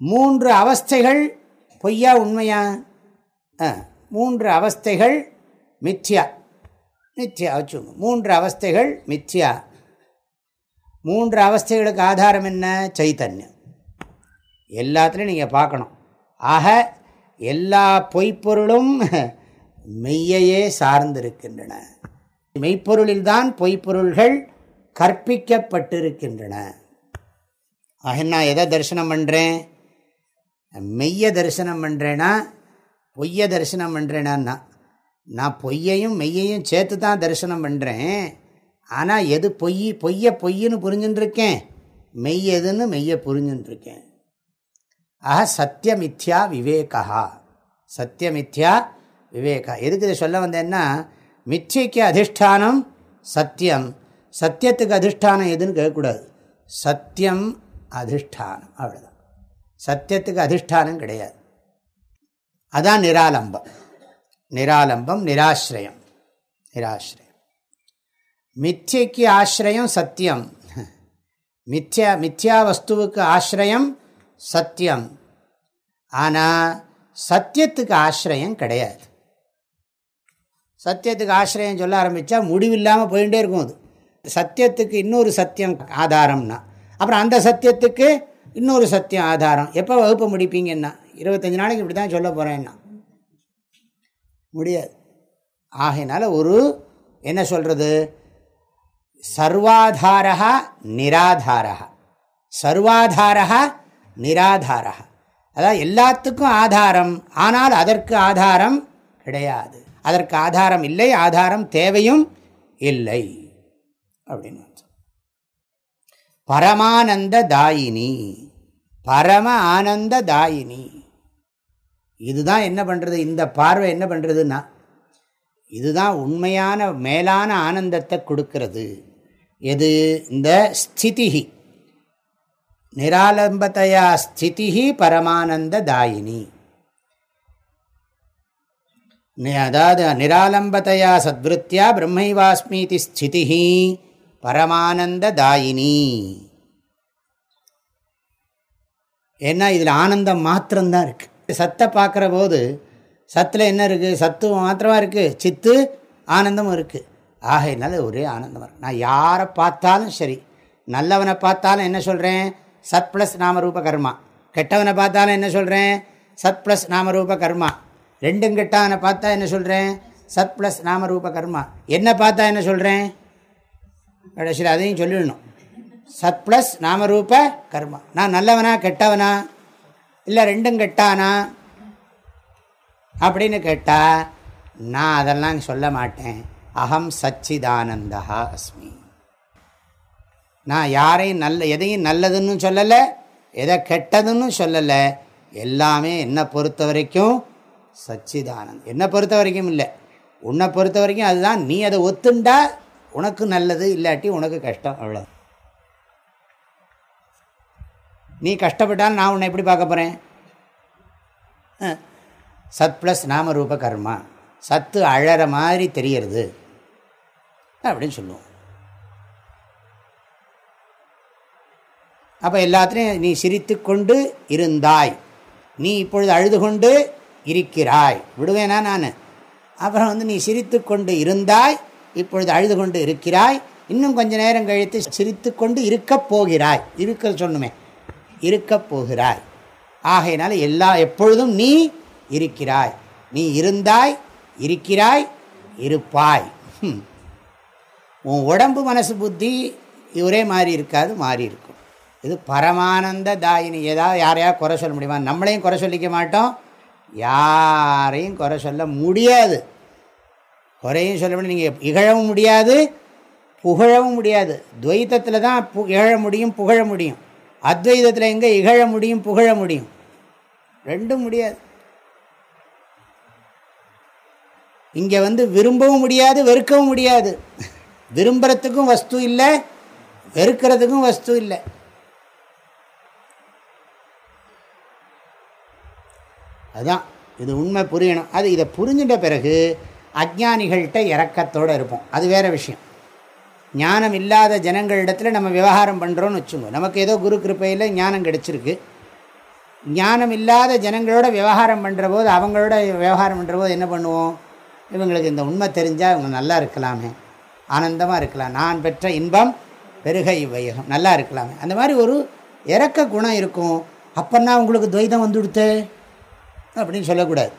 மூன்று அவஸ்தைகள் பொய்யா உண்மையா? மூன்று அவஸ்தைகள் மித்யா. மித்யா வச்சுங்க மூன்று அவஸ்தைகள் மித்யா. மூன்று அவஸ்தைகளுக்கு ஆதாரம் என்ன? சைத்தன்யம் எல்லாத்துலேயும் நீங்கள் பார்க்கணும். ஆக எல்லா பொய்ப்பொருளும் மெய்யையே சார்ந்திருக்கின்றன. மெய்ப்பொருளில்தான் பொய்ப்பொருள்கள் கற்பிக்கப்பட்டிருக்கின்றன. ஆக நான் எதை தரிசனம் பண்ணுறேன் மெய்யை தரிசனம் பண்ணுறேன்னா பொய்ய தரிசனம் பண்ணுறேன்னா நான் பொய்யையும் மெய்யையும் சேர்த்து தான் தரிசனம் பண்ணுறேன் ஆனால் எது பொய் பொய்ய பொய்ன்னு புரிஞ்சுட்டுருக்கேன் மெய் எதுன்னு மெய்யை புரிஞ்சுட்டுருக்கேன் ஆக சத்தியமித்யா விவேகா சத்தியமித்யா விவேகா எதுக்கு இதை சொல்ல வந்தேன்னா மிச்சைக்கு அதிஷ்டானம் சத்தியம். சத்தியத்துக்கு அதிஷ்டானம் எதுன்னு கேட்கக்கூடாது. சத்தியம் அதிஷ்டானம். அவ்வளோதான் சத்தியத்துக்கு அதிஷ்டானம் கிடையாது. அதான் நிராலம்பம். நிராலம்பம் நிராசிரயம். நிராசிரயம். மித்யைக்கு ஆசிரியம் சத்தியம். மித்யா மித்யா வஸ்துவுக்கு ஆசிரியம் சத்தியம். ஆனால் சத்தியத்துக்கு ஆசிரியம் கிடையாது. சத்தியத்துக்கு ஆசிரியம் சொல்ல ஆரம்பித்தா முடிவில்லாமல் போயிட்டே இருக்கும் அது. சத்தியத்துக்கு இன்னொரு சத்தியம் ஆதாரம்னா அப்புறம் அந்த சத்தியத்துக்கு இன்னொரு சத்தியம் ஆதாரம். எப்போ வகுப்பு முடிப்பீங்கன்னா? இருபத்தஞ்சி நாளைக்கு இப்படி தான் சொல்ல போகிறேன்னா முடியாது. ஆகையினால ஒரு என்ன சொல்கிறது சர்வாதாரா நிராதாரா சர்வாதாரா நிராதாரா அதாவது எல்லாத்துக்கும் ஆதாரம். ஆனால் அதற்கு ஆதாரம் கிடையாது. அதற்கு ஆதாரம் இல்லை ஆதாரம் தேவையும் இல்லை. அப்படின்னு பரமானந்த தாயினி. பரம ஆனந்த தாயினி. இதுதான் என்ன பண்ணுறது இந்த பார்வை என்ன பண்ணுறதுன்னா இதுதான் உண்மையான மேலான ஆனந்தத்தை கொடுக்கறது. எது? இந்த ஸ்திதி நிராலம்பத்தையா ஸ்திதி பரமானந்த தாயினி. அதாவது நிராலம்பத்தையா சத்விருத்தியா பிரம்மைவாஸ்மீதி ஸ்திதிஹி பரமானந்த தாயினி. ஏன்னா இதில் ஆனந்தம் மாத்திரம்தான் இருக்குது சத்தை பார்க்குற போது சத்தில் என்ன இருக்குது சத்து மாத்திரமாக இருக்குது சித்து ஆனந்தமும் இருக்குது ஆகையினால ஒரே ஆனந்தமாக இருக்குது நான் யாரை பார்த்தாலும் சரி நல்லவனை பார்த்தாலும் என்ன சொல்கிறேன் சத் ப்ளஸ் நாமரூப கர்மா. கெட்டவனை பார்த்தாலும் என்ன சொல்கிறேன் சத் ப்ளஸ் நாமரூப கர்மா. ரெண்டும் கெட்டவனை பார்த்தா என்ன சொல்கிறேன் சத் ப்ளஸ் நாமரூப கர்மா. என்ன பார்த்தா என்ன சொல்கிறேன் கடைசியில் அதையும் சொல்லிடணும். சத் ப்ளஸ் நாமரூப கர்மா. நான் நல்லவனா கெட்டவனா? இல்லை ரெண்டும் கெட்டானா? அப்படின்னு கேட்டால் நான் அதெல்லாம் சொல்ல மாட்டேன். அகம் சச்சிதானந்தா அஸ்மி. நான் யாரையும் நல்ல எதையும் நல்லதுன்னு சொல்லலை எதை கெட்டதுன்னு சொல்லலை எல்லாமே என்னை பொறுத்த வரைக்கும் சச்சிதானந்த். என்னை பொறுத்த வரைக்கும் இல்லை. உன்னை பொறுத்த வரைக்கும் அதுதான். நீ அதை ஒத்துண்டா உனக்கு நல்லது இல்லாட்டி உனக்கு கஷ்டம் அவ்வளோ நீ கஷ்டப்பட்டாலும் நான் உன்னை எப்படி பார்க்க போகிறேன் சத் ப்ளஸ் நாமரூப கர்மா. சத்து அழற மாதிரி தெரியறது அப்படின்னு சொல்லுவோம். அப்போ எல்லாத்துலேயும் நீ சிரித்து கொண்டு இருந்தாய். நீ இப்பொழுது அழுது கொண்டு இருக்கிறாய். விடுவேனா நான்? அப்புறம் வந்து நீ சிரித்து கொண்டு இருந்தாய் இப்பொழுது அழுது கொண்டு இருக்கிறாய். இன்னும் கொஞ்ச நேரம் கழித்து சிரித்து கொண்டு இருக்கப் போகிறாய். இருக்க சொன்னுமே. இருக்கப் போகிறாய். ஆகையினால எல்லா எப்பொழுதும் நீ இருக்கிறாய். நீ இருந்தாய் இருக்கிறாய் இருப்பாய். உன் உடம்பு மனசு புத்தி ஒரே மாதிரி இருக்காது மாறி இருக்கும். இது பரமானந்த தாயினி. ஏதாவது யாரையாவது குறை சொல்ல முடியுமா? நம்மளையும் குறை சொல்லிக்க மாட்டோம். யாரையும் குறை சொல்ல முடியாது. குறையும் சொல்ல முடியும் நீங்கள் இகழவும் முடியாது புகழவும் முடியாது. துவைத்தத்தில் தான் பு இகழ முடியும் புகழ முடியும். அத்வைதத்தில் எங்கே இகழ முடியும் புகழ முடியும். ரெண்டும் முடியாது. இங்கே வந்து விரும்பவும் முடியாது வெறுக்கவும் முடியாது. விரும்புகிறதுக்கும் வஸ்து இல்லை வெறுக்கிறதுக்கும் வஸ்து இல்லை. அதுதான் இது உண்மை புரியணும். அது இதை புரிஞ்சிட்ட பிறகு அஜானிகள்கிட்ட இறக்கத்தோடு இருப்போம். அது வேறு விஷயம். ஞானம் இல்லாத ஜனங்களிடத்தில் நம்ம விவகாரம் பண்ணுறோன்னு வச்சுங்க. நமக்கு ஏதோ குரு கிருப்பையில் ஞானம் கிடச்சிருக்கு. ஞானம் இல்லாத ஜனங்களோட விவகாரம் பண்ணுற போது அவங்களோட விவகாரம் பண்ணுற போது என்ன பண்ணுவோம்? இவங்களுக்கு இந்த உண்மை தெரிஞ்சால் இவங்க நல்லா இருக்கலாமே. ஆனந்தமாக இருக்கலாம். நான் பெற்ற இன்பம் பெருகை வையகம் நல்லா இருக்கலாமே. அந்த மாதிரி ஒரு இறக்க குணம் இருக்கும். அப்போன்னா உங்களுக்கு துவைதம் வந்து கொடுத்து அப்படின்னு சொல்லக்கூடாது.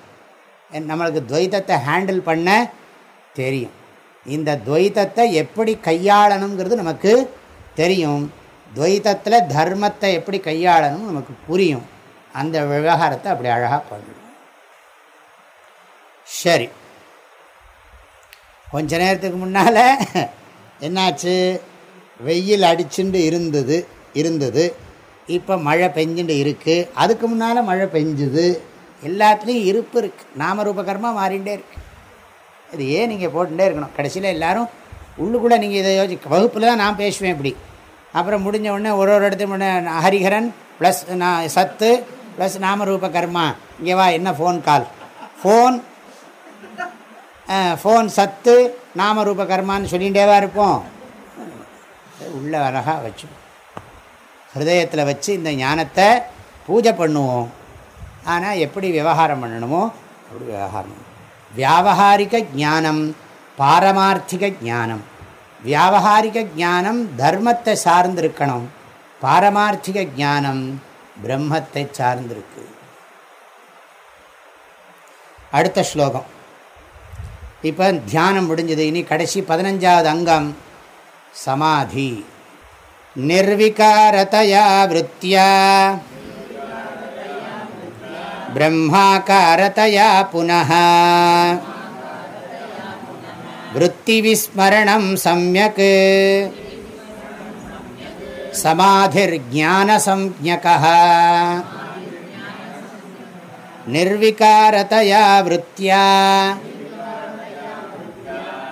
நம்மளுக்கு துவைதத்தை ஹேண்டில் பண்ண தெரியும். இந்த துவைத்தத்தை எப்படி கையாளணுங்கிறது நமக்கு தெரியும். துவைத்தத்தில் தர்மத்தை எப்படி கையாளணும் நமக்கு புரியும். அந்த விவகாரத்தை அப்படி அழகாக பண்ணணும் சரி. கொஞ்ச நேரத்துக்கு முன்னால் என்னாச்சு? வெயில் அடிச்சுட்டு இருந்தது இருந்தது. இப்போ மழை பெஞ்சுட்டு இருக்குது அதுக்கு முன்னால் மழை பெஞ்சுது. எல்லாத்துலேயும் இருப்பு இருக்குது நாமரூபகரமாக மாறிகிட்டே இருக்குது இது ஏன் நீங்கள் போட்டுகிட்டே இருக்கணும். கடைசியில் எல்லோரும் உள்ளுக்குள்ளே நீங்கள் இதை யோசி வகுப்பில் தான் நான் பேசுவேன் இப்படி. அப்புறம் முடிஞ்ச உடனே ஒரு ஒரு இடத்துல முன்னே ஹரிஹரன் ப்ளஸ் நான் சத்து ப்ளஸ் நாமரூப கர்மா. இங்கே வா என்ன ஃபோன் கால் ஃபோன் ஃபோன் சத்து நாமரூப கர்மான்னு சொல்லிகிட்டேவா இருப்போம். உள்ள அழகாக வச்சு. ஹிருதயத்தில் வச்சு இந்த ஞானத்தை பூஜை பண்ணுவோம். ஆனால் எப்படி விவகாரம் பண்ணணுமோ அப்படி விவகாரம் வியாபகாரிக ஜானம் பாரமார்த்திக ஜானம் வியாபகாரிக ஜானம் தர்மத்தை சார்ந்திருக்கணும். பாரமார்த்திக ஜானம் பிரம்மத்தை சார்ந்திருக்கு. அடுத்த ஸ்லோகம். இப்போ தியானம் முடிஞ்சது. இனி கடைசி பதினஞ்சாவது அங்கம் சமாதி. நிர்விகாரதையா விருத்தியா. ब्रह्माकारतया पुनः वृत्तिविस्मरणं सम्यक् समाधिर्ज्ञानसंज्ञकः निर्विकारतया वृत्त्या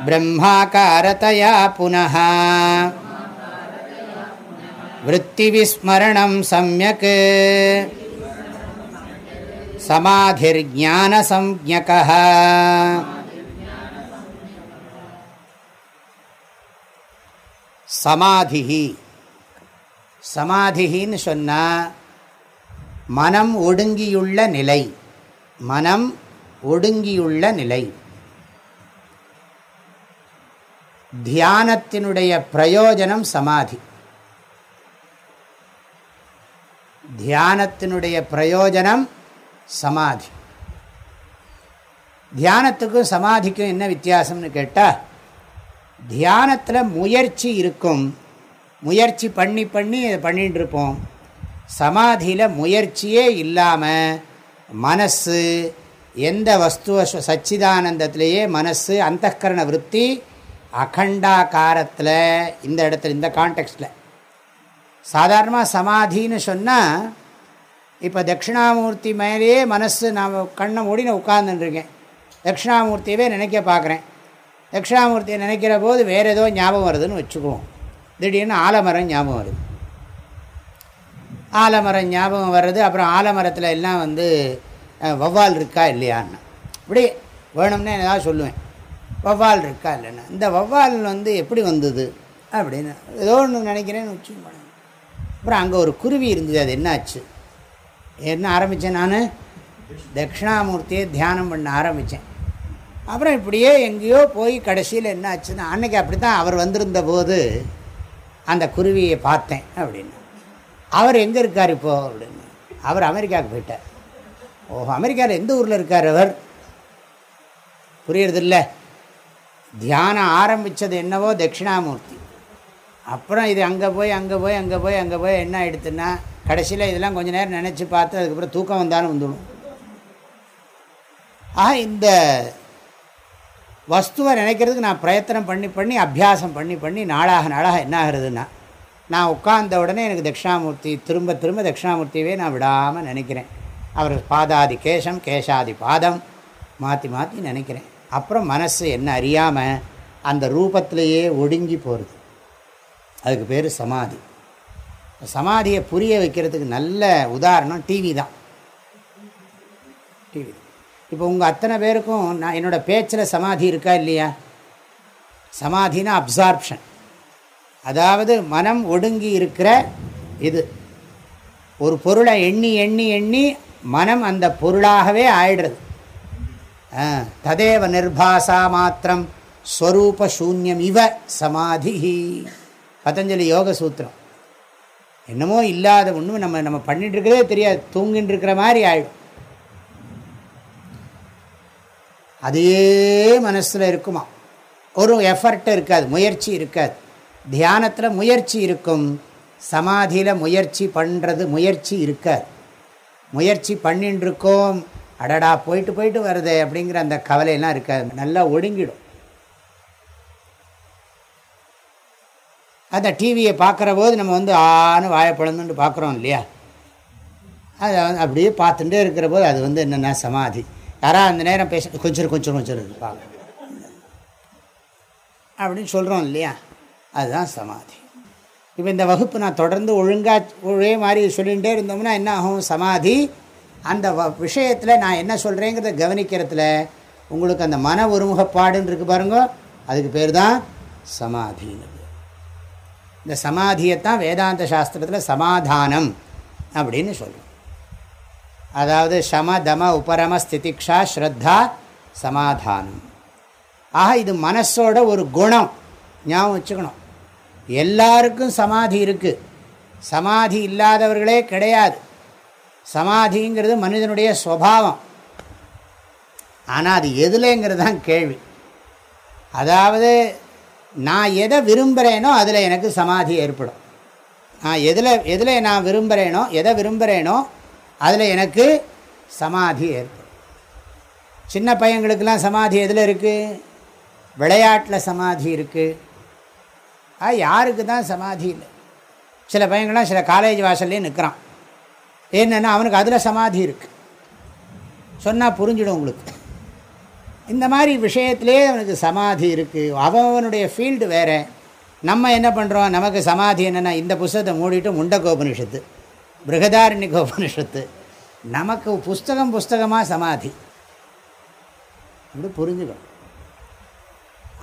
ब्रह्माकारतया पुनः वृत्तिविस्मरणं सम्यक् समाधिर्ज्ञानसंज्ञकः சமாதிஹி சமாதிகின்னு சொன்னால் மனம் ஒடுங்கியுள்ள நிலை மனம் ஒடுங்கியுள்ள நிலை தியானத்தினுடைய பிரயோஜனம் சமாதி தியானத்தினுடைய பிரயோஜனம் சமாதி. தியானத்துக்கும் சமாதிக்கும் என்ன வித்தியாசம்னு கேட்டால் தியானத்தில் முயற்சி இருக்கும். முயற்சி பண்ணி பண்ணி பண்ணிகிட்டு இருப்போம். சமாதியில் முயற்சியே இல்லாமல் மனசு எந்த வஸ்துவ சச்சிதானந்தத்திலேயே மனசு அந்தகரண விற்பி அகண்டாக்காரத்தில் இந்த இடத்துல இந்த கான்டெக்ஸ்டில் சாதாரணமாக சமாதின்னு சொன்னால் இப்போ தட்சிணாமூர்த்தி மேலேயே மனசு நான் கண்ணை மூடி நான் உட்கார்ந்துட்டுருக்கேன். தட்சிணாமூர்த்தியவே நினைக்க பார்க்குறேன். தட்சிணாமூர்த்தியை நினைக்கிற போது வேறு ஏதோ ஞாபகம் வருதுன்னு வச்சுக்குவோம். திடீர்னு ஆலமரம் ஞாபகம் வருது. ஆலமரம் ஞாபகம் வர்றது அப்புறம் ஆலமரத்தில் எல்லாம் வந்து வவ்வால் இருக்கா இல்லையான்னு. இப்படி வேணும்னே ஏதாவது சொல்லுவேன். வவ்வால் இருக்கா இல்லைன்னா. இந்த வவ்வால் வந்து எப்படி வந்தது அப்படின்னு ஏதோ ஒன்று நினைக்கிறேன்னு வச்சுக்கோங்க. அப்புறம் அங்கே ஒரு குருவி இருந்தது அது என்னாச்சு? என்ன ஆரம்பித்தேன் நான்? தட்சிணாமூர்த்தியை தியானம் பண்ண ஆரம்பித்தேன் அப்புறம் இப்படியே எங்கேயோ போய் கடைசியில் என்ன ஆச்சுன்னா அன்றைக்கி அப்படி தான் அவர் வந்திருந்த போது அந்த குருவியை பார்த்தேன் அப்படின்னு. அவர் எங்கே இருக்கார் இப்போது அப்படின்னு. அவர் அமெரிக்காவுக்கு போயிட்டார். ஓஹோ அமெரிக்காவில் எந்த ஊரில் இருக்கார் அவர்? புரியறதில்ல. தியானம் ஆரம்பித்தது என்னவோ தட்சிணாமூர்த்தி. அப்புறம் இது அங்கே போய் அங்கே போய் அங்கே போய் அங்கே போய் என்ன ஆகிடுதுன்னா கடைசியில் இதெல்லாம் கொஞ்சம் நேரம் நினச்சி பார்த்து அதுக்கப்புறம் தூக்கம் வந்தாலும் வந்துடும். ஆக இந்த வஸ்துவை நினைக்கிறதுக்கு நான் பிரயத்தனம் பண்ணி பண்ணி அபியாசம் பண்ணி பண்ணி நாளாக நாளாக என்ன ஆகுறதுன்னா நான் உட்கார்ந்த உடனே எனக்கு தட்சிணாமூர்த்தி திரும்ப திரும்ப தட்சிணாமூர்த்தியவே நான் விடாமல் நினைக்கிறேன். அவர் பாதாதி கேசம் கேசாதி பாதம் மாற்றி மாற்றி நினைக்கிறேன். அப்புறம் மனசு என்ன அறியாமல் அந்த ரூபத்திலேயே ஒடுங்கி போகிறது அதுக்கு பேர் சமாதி. சமாதியை புரிய வைக்கிறதுக்கு நல்ல உதாரணம் டிவி தான். டிவி இப்போ உங்கள் அத்தனை பேருக்கும் நான் என்னோடய பேச்சில் சமாதி இருக்கா இல்லையா? சமாதினா அப்சார்ப்ஷன் அதாவது மனம் ஒடுங்கி இருக்கிற இது. ஒரு பொருளை எண்ணி எண்ணி எண்ணி மனம் அந்த பொருளாகவே ஆயிடுறது. ததேவ நிர்பாசா மாத்திரம் ஸ்வரூப சூன்யம் இவ சமாதி. பதஞ்சலி யோக சூத்திரம் என்னமோ இல்லாத ஒன்றும் நம்ம நம்ம பண்ணிட்டு இருக்கிறதே தெரியாது. தூங்கின்னு இருக்கிற மாதிரி ஆயிடும். அதே மனசில் இருக்குமா? ஒரு எஃபர்ட் இருக்காது முயற்சி இருக்காது. தியானத்தில் முயற்சி இருக்கும். சமாதியில் முயற்சி பண்ணுறது முயற்சி இருக்காது. முயற்சி பண்ணின்னு இருக்கோம் அடடா போயிட்டு போயிட்டு வருது அப்படிங்கிற அந்த கவலையெல்லாம் இருக்காது. நல்லா ஒடுங்கிடும். அந்த டிவியை பார்க்குற போது நம்ம வந்து ஆணு வாழைப்பழந்துட்டு பார்க்குறோம் இல்லையா? அதை வந்து அப்படியே பார்த்துட்டே இருக்கிற போது அது வந்து என்னென்னா சமாதி. யாராக அந்த நேரம் பேச கொஞ்சம் கொஞ்சம் கொஞ்சம் பார்க்க அப்படின்னு சொல்கிறோம் இல்லையா? அதுதான் சமாதி. இப்போ இந்த வகுப்பு நான் தொடர்ந்து ஒழுங்காக ஒரே மாதிரி சொல்லிகிட்டே இருந்தோம்னா என்ன ஆகும்? சமாதி. அந்த வ விஷயத்தில் நான் என்ன சொல்கிறேங்கிறத கவனிக்கிறதுல உங்களுக்கு அந்த மன ஒருமுகப்பாடுன்னு இருக்குது பாருங்க. அதுக்கு பேர் தான் சமாதின்னு. இந்த சமாதியைத்தான் வேதாந்த சாஸ்திரத்தில் சமாதானம் அப்படின்னு சொல்கிறோம் அதாவது சம தம உபரம ஸ்திதிக்ஷா ஸ்ரத்தா சமாதானம். ஆக இது மனசோட ஒரு குணம். ஞாபகம் வச்சுக்கணும். எல்லாருக்கும் சமாதி இருக்குது சமாதி இல்லாதவர்களே கிடையாது. சமாதிங்கிறது மனிதனுடைய சுவாவம். ஆனால் அது எதுலேங்கிறது தான் கேள்வி. அதாவது நான் எதை விரும்புகிறேனோ அதில் எனக்கு சமாதி ஏற்படும். நான் எதில் எதில் நான் விரும்புகிறேனோ எதை விரும்புகிறேனோ அதில் எனக்கு சமாதி ஏற்படும். சின்ன பையங்களுக்கெல்லாம் சமாதி எதில் இருக்குது விளையாட்டில் சமாதி இருக்குது யாருக்கு தான் சமாதி இல்லை. சில பையங்கள்லாம் சில காலேஜ் வாசல்லே நிற்கிறான் என்னென்னா அவனுக்கு அதில் சமாதி இருக்குது சொன்னால் புரிஞ்சிடும் உங்களுக்கு. இந்த மாதிரி விஷயத்திலே அவனுக்கு சமாதி இருக்குது அவனுடைய ஃபீல்டு வேறு. நம்ம என்ன பண்ணுறோம் நமக்கு சமாதி என்னென்னா இந்த புஸ்தகத்தை மூடிட்டு முண்டகோபனிஷத்து பிருகதாரண்ய கோபனிஷத்து நமக்கு புஸ்தகம் புஸ்தகமாக சமாதி. அப்படி புரிஞ்சுக்கணும்.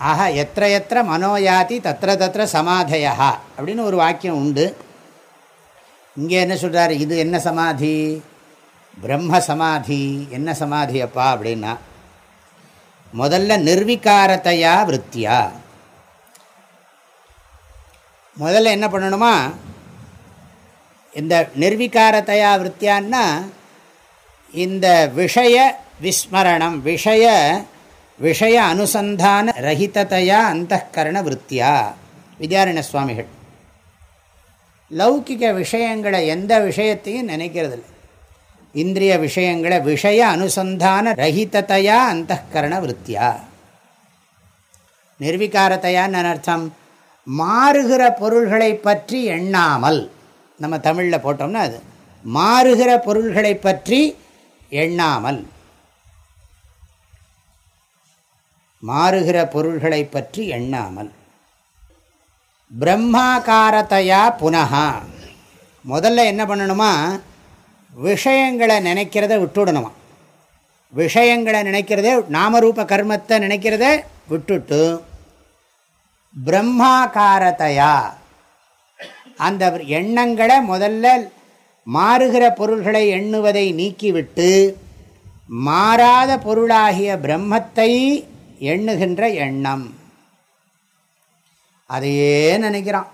ஆஹா எத்த எத்த மனோயாதி தத்திர தத்திர சமாதையா அப்படின்னு ஒரு வாக்கியம் உண்டு. இங்கே என்ன சொல்கிறார் இது என்ன சமாதி? பிரம்ம சமாதி. என்ன சமாதி அப்பா அப்படின்னா முதல்ல நிர்விகாரத்தையா விற்த்தியா முதல்ல என்ன பண்ணணுமா? இந்த நிர்விகாரத்தையா விற்த்தியான்னா இந்த விஷய விஸ்மரணம் விஷய விஷய அனுசந்தான ரஹிதத்தையா அந்த கரண விற்த்தியா வித்யாரண சுவாமிகள். லௌகிக விஷயங்களை எந்த விஷயத்தையும் நினைக்கிறதில்ல. இந்திரிய விஷயங்களை விஷய அனுசந்தான ரஹிதத்தையா அந்த கரண விற்த்தியா நிர்விகாரத்தையான்னு அர்த்தம் மாறுகிற பொருள்களை பற்றி எண்ணாமல் நம்ம தமிழில் போட்டோம்னா அது மாறுகிற பொருள்களை பற்றி எண்ணாமல். மாறுகிற பொருள்களை பற்றி எண்ணாமல். பிரம்மாகாரத்தையா புனகா முதல்ல என்ன பண்ணணுமா விஷயங்களை நினைக்கிறத விட்டுடணுமா? விஷயங்களை நினைக்கிறதே நாமரூப கர்மத்தை நினைக்கிறத விட்டுட்டு பிரம்மாக்காரத்தையா அந்த எண்ணங்களை முதல்ல மாறுகிற பொருள்களை எண்ணுவதை நீக்கிவிட்டு மாறாத பொருளாகிய பிரம்மத்தை எண்ணுகின்ற எண்ணம். அதையே நினைக்கிறான்.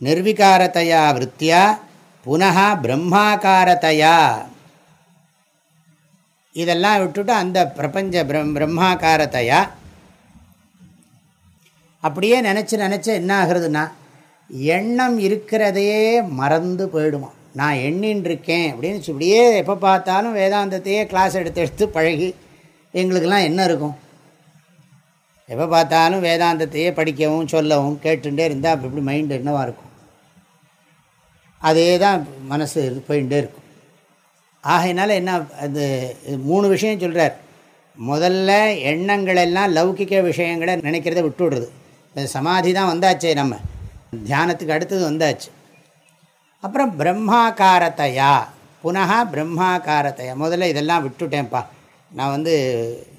நிர்விகாரத்தையா விற்த்தியா புனகா பிரம்மாக்காரத்தையா இதெல்லாம் விட்டுட்டு அந்த பிரபஞ்ச பிரம் பிரம்மாக்காரத்தையா அப்படியே நினச்சி நினச்ச என்ன ஆகுறதுன்னா எண்ணம் இருக்கிறதையே மறந்து போயிடுமா. நான் எண்ணின்னு இருக்கேன் அப்படின்னு இப்படியே எப்போ பார்த்தாலும் வேதாந்தத்தையே கிளாஸ் எடுத்து எடுத்து பழகி எங்களுக்கெல்லாம் என்ன இருக்கும்? எப்போ பார்த்தாலும் வேதாந்தத்தையே படிக்கவும் சொல்லவும் கேட்டுட்டே இருந்தால் அப்படி இப்படி மைண்டு என்னவாக இருக்கும்? அதே தான் மனசு போயிட்டே இருக்கும். ஆகையினால என்ன அது மூணு விஷயம் சொல்கிறார் முதல்ல எண்ணங்கள் எல்லாம் லௌகிக்க விஷயங்களை நினைக்கிறத விட்டு விடுறது சமாதி தான் வந்தாச்சே நம்ம. தியானத்துக்கு அடுத்தது வந்தாச்சு. அப்புறம் பிரம்மாக்காரத்தையா புனகா பிரம்மாக்காரத்தையா முதல்ல இதெல்லாம் விட்டுட்டேன்ப்பா. நான் வந்து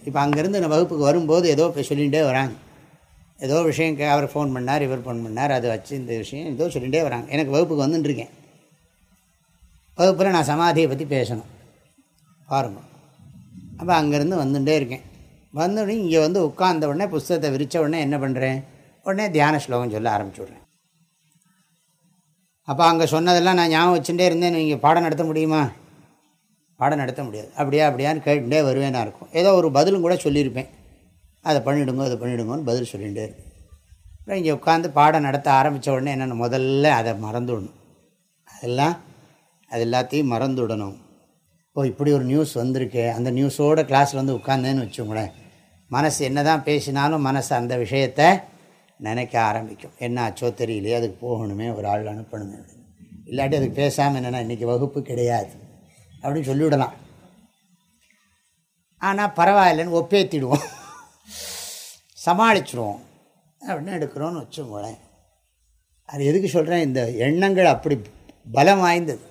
இப்போ அங்கேருந்து நான் வகுப்புக்கு வரும்போது ஏதோ சொல்லிகிட்டே வராங்க. ஏதோ விஷயம் அவர் ஃபோன் பண்ணார் இவர் ஃபோன் பண்ணார் அது வச்சு இந்த விஷயம் ஏதோ சொல்லிகிட்டே வராங்க. எனக்கு வகுப்புக்கு வந்துட்டுருக்கேன் வகுப்பில் நான் சமாதியை பற்றி பேசணும். பாருங்கள் அப்போ அங்கேருந்து வந்துட்டே இருக்கேன். வந்தோடனே இங்கே வந்து உட்கார்ந்த உடனே புஸ்தகத்தை விரித்த உடனே என்ன பண்ணுறேன் உடனே தியான ஸ்லோகம் சொல்ல ஆரம்பிச்சுட்றேன். அப்போ அங்கே சொன்னதெல்லாம் நான் ஞாபகம் வச்சுட்டே இருந்தேன். நீங்கள் பாடம் நடத்த முடியுமா? பாடம் நடத்த முடியாது. அப்படியா அப்படியான்னு கேட்டுகிட்டே வருவேனா இருக்கும். ஏதோ ஒரு பதிலும் கூட சொல்லியிருப்பேன். அதை பண்ணிவிடுங்க அதை பண்ணிவிடுங்கன்னு பதில் சொல்லிகிட்டே அப்புறம் இங்கே உட்காந்து பாடம் நடத்த ஆரம்பித்த உடனே என்னென்ன முதல்ல அதை மறந்துவிடணும் அதெல்லாம் அது எல்லாத்தையும் மறந்து விடணும் ஓ இப்படி ஒரு நியூஸ் வந்திருக்கு. அந்த நியூஸோட கிளாஸில் வந்து உட்காந்தேன்னு வச்சுங்களேன் மனசு என்ன தான் பேசினாலும் மனசு அந்த விஷயத்தை நினைக்க ஆரம்பிக்கும். என்ன ஆச்சோ தெரியலையே அதுக்கு போகணுமே ஒரு ஆள் அனுப்பணுமே. இல்லாட்டி அதுக்கு பேசாமல் என்னென்னா இன்றைக்கி வகுப்பு கிடையாது. அப்படின்னு சொல்லிவிடலாம். ஆனால் பரவாயில்லைன்னு ஒப்பேத்திடுவோம். சமாளிச்சிடுவோம் அப்படின்னு எடுக்கிறோன்னு வச்சுக்கோங்களேன். அது எதுக்கு சொல்கிறேன் இந்த எண்ணங்கள் அப்படி பலம் வாய்ந்தது.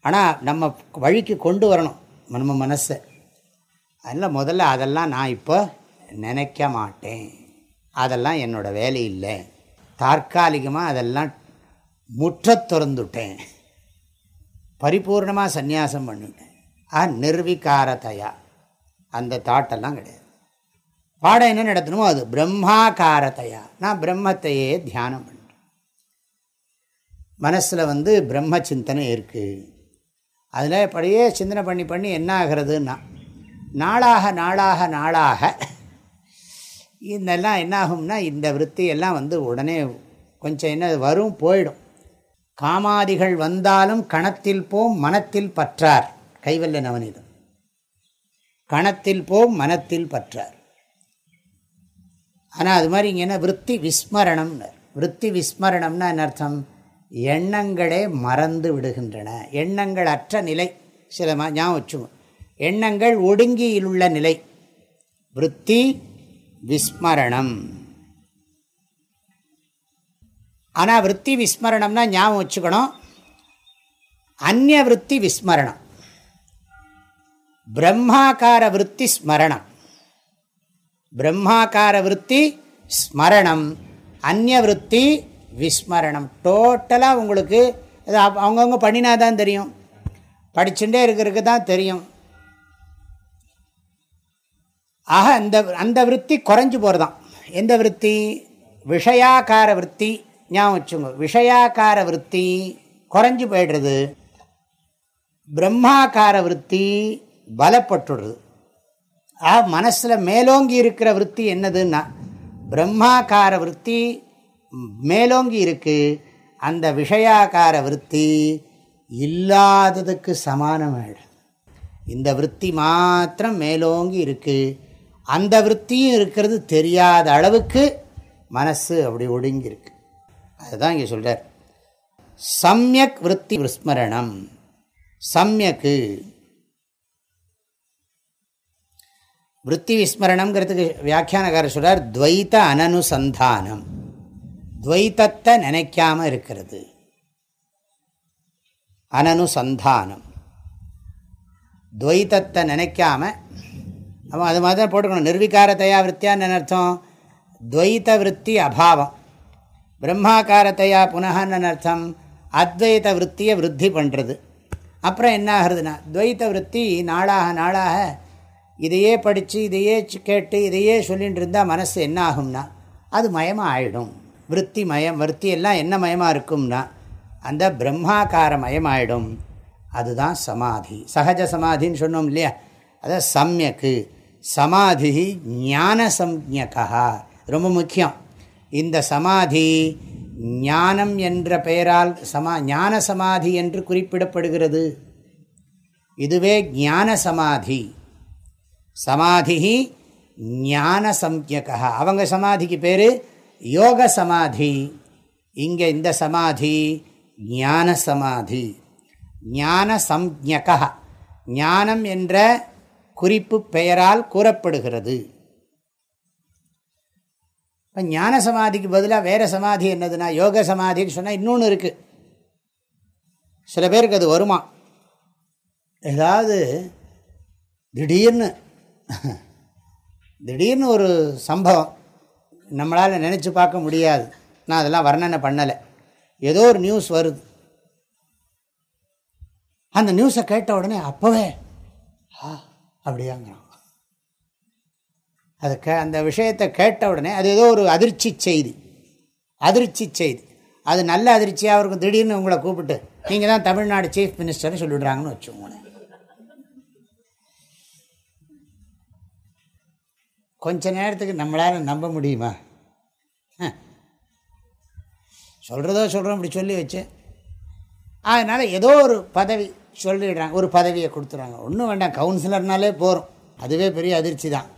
ஆனால் நம்ம வழிக்கு கொண்டு வரணும். நம்ம மனசை. அதனால் முதல்ல அதெல்லாம் நான் இப்போ நினைக்க மாட்டேன். அதெல்லாம் என்னோடய வேலை இல்லை. தற்காலிகமாக அதெல்லாம் முற்ற திறந்துட்டேன். பரிபூர்ணமாக சந்நியாசம் பண்ணிட்டேன். ஆ நிர்விகாரத்தையா அந்த தாட்டெல்லாம் கிடையாது. பாடம் என்ன நடத்தணுமோ அது பிரம்மாகாரத்தையா? நான் பிரம்மத்தையே தியானம் பண்ணுறேன் மனசில் வந்து பிரம்ம சிந்தனை இருக்குது அதில் அப்படியே சிந்தனை பண்ணி பண்ணி என்ன ஆகிறதுன்னா நாளாக நாளாக நாளாக இதெல்லாம் என்னாகும்னா இந்த விற்பி எல்லாம் வந்து உடனே கொஞ்சம் என்ன வரும் போயிடும். காமாதிகள் வந்தாலும் கணத்தில் போம் மனத்தில் பற்றார். கைவல்ல நவனிதம் கணத்தில் போம் மனத்தில் பற்றார். ஆனால் அது மாதிரி இங்கே என்ன? விற்பி விஸ்மரணம்னு. விற்பி விஸ்மரணம்னா என்ன அர்த்தம்? எண்ணங்களே மறந்து விடுகின்றன. எண்ணங்கள் அற்ற நிலை. சில ஞாபகம் வச்சுங்க எண்ணங்கள் ஒடுங்கியிலுள்ள நிலை. விற்பி விஸ்மரணம். ஆனால் விற்பி விஸ்மரணம்னா ஞாபகம் வச்சுக்கணும். அந்நிய விற்பி விஸ்மரணம். பிரம்மாக்கார விற்பி ஸ்மரணம். பிரம்மாக்கார விற்பி ஸ்மரணம். அந்நிய விற்பி விஸ்மரணம். டோட்டலாக உங்களுக்கு அது அவங்கவுங்க பண்ணினா தான் தெரியும். படிச்சுட்டே இருக்கிறதுக்கு தான் தெரியும். ஆக அந்த அந்த விற்பி குறைஞ்சி போகிறதான் எந்த விற்பி விஷயாக்கார விற்பி ஞாபகம் வச்சுங்க விஷயாக்கார விற்பி குறைஞ்சி போய்டுறது. பிரம்மாக்கார விற்பி பலப்பட்டுடுறது. ஆ மனசில் மேலோங்கி இருக்கிற விற்பி என்னதுன்னா பிரம்மாக்கார விற்பி மேலோங்கி இருக்குது அந்த விஷயாக்கார விற்பி இல்லாததுக்கு சமானமாயிடும் இந்த விற்பி மாத்திரம் மேலோங்கி இருக்குது அந்த விற்த்தியும் இருக்கிறது தெரியாத அளவுக்கு மனசு அப்படி ஒடுங்கியிருக்கு. அதுதான் இங்கே சொல்கிறார் சமயக் விற்பி விஸ்மரணம். சம்யக்கு விற்பி விஸ்மரணம்ங்கிறதுக்கு வியாக்கியானக்காரர் சொல்கிறார் துவைத்த அனனுசந்தானம். துவைத்தத்தை நினைக்காம இருக்கிறது. அனனுசந்தானம். துவைத்தத்தை நினைக்காம அவன் அது மாதிரி தான் போட்டுக்கணும். நிர்வீகாரத்தையா விற்த்தியான்னு அர்த்தம்? துவைத்த விற்பி அபாவம். பிரம்மாக்காரத்தையா புனகன்னு அர்த்தம்? அத்வைத விற்த்தியை விருத்தி பண்ணுறது அப்புறம் என்ன ஆகுறதுன்னா துவைத்த விற்பி நாளாக நாளாக இதையே படித்து இதையே கேட்டு இதையே சொல்லிகிட்டு இருந்தால் மனசு என்ன ஆகும்னா அது மயமாக ஆகிடும் விற்பி மயம் விற்பி எல்லாம் என்ன மயமாக இருக்கும்னா அந்த பிரம்மாக்கார மயமாயிடும். அதுதான் சமாதி. சகஜ சமாதின்னு சொன்னோம் இல்லையா? அதான் சமயக்கு. சமாதி ஞான சம்யகா ரொம்ப முக்கியம். இந்த சமாதி ஞானம் என்ற பெயரால் சமா ஞான சமாதி என்று குறிப்பிடப்படுகிறது. இதுவே ஞான சமாதி. சமாதி ஞான சம்யகா அவங்க சமாதிக்கு பேர் யோக சமாதி இங்கே இந்த சமாதி ஞான சமாதி ஞான சம்யகா ஞானம் என்ற குறிப்பு பெயரால் கூறப்படுகிறது. இப்போ ஞான சமாதிக்கு பதிலாக வேறு சமாதி என்னதுன்னா யோக சமாதின்னு சொன்னால் இன்னொன்று இருக்குது சில பேருக்கு அது வருமா? ஏதாவது திடீர்னு திடீர்னு ஒரு சம்பவம் நம்மளால் நினச்சி பார்க்க முடியாது. நான் அதெல்லாம் வர்ணனை பண்ணலை. ஏதோ ஒரு நியூஸ் வருது. அந்த நியூஸை கேட்ட உடனே அப்போவே! ஆ அப்படியாங்கிறான். அது கே அந்த விஷயத்தை கேட்ட உடனே அது ஏதோ ஒரு அதிர்ச்சி செய்தி. அதிர்ச்சி செய்தி. அது நல்ல அதிர்ச்சியாக இருக்கும். திடீர்னு உங்களை கூப்பிட்டு நீங்கள் தான் தமிழ்நாடு சீஃப் மினிஸ்டர்னு சொல்லிடுறாங்கன்னு வச்சுக்கோங்களேன். கொஞ்ச நேரத்துக்கு நம்மளால் நம்ப முடியுமா? சொல்கிறதோ சொல்கிறோம் இப்படி சொல்லி வச்சு. அதனால் ஏதோ ஒரு பதவி சொல்லிடுறாங்க ஒரு பதவியை கொடுத்துட்றாங்க. ஒன்றும் வேண்டாம் கவுன்சிலர்னாலே போகிறோம் அதுவே பெரிய அதிர்ச்சி தான்.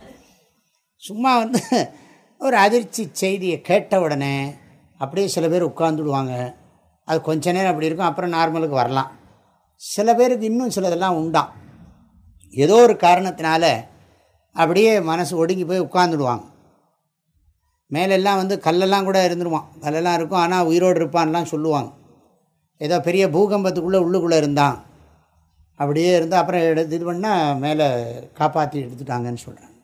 சும்மா வந்து ஒரு அதிர்ச்சி செய்தியை கேட்ட உடனே அப்படியே சில பேர் உட்காந்துடுவாங்க அது கொஞ்ச நேரம் அப்படி இருக்கும் அப்புறம் நார்மலுக்கு வரலாம். சில பேருக்கு இன்னும் சிலதெல்லாம் உண்டாம். ஏதோ ஒரு காரணத்தினால அப்படியே மனசு ஒடுங்கி போய் உட்காந்துடுவாங்க மேலெல்லாம் வந்து கல்லெல்லாம் கூட இருந்துருவான். கல்லெல்லாம் இருக்கும். ஆனால் உயிரோடு இருப்பான்லாம் சொல்லுவாங்க. ஏதோ பெரிய பூகம்பத்துக்குள்ளே உள்ளுக்குள்ளே இருந்தான். அப்படியே இருந்து அப்புறம் எடுத்து இது பண்ணால் மேலே காப்பாற்றி எடுத்துட்டாங்கன்னு சொல்கிறாங்க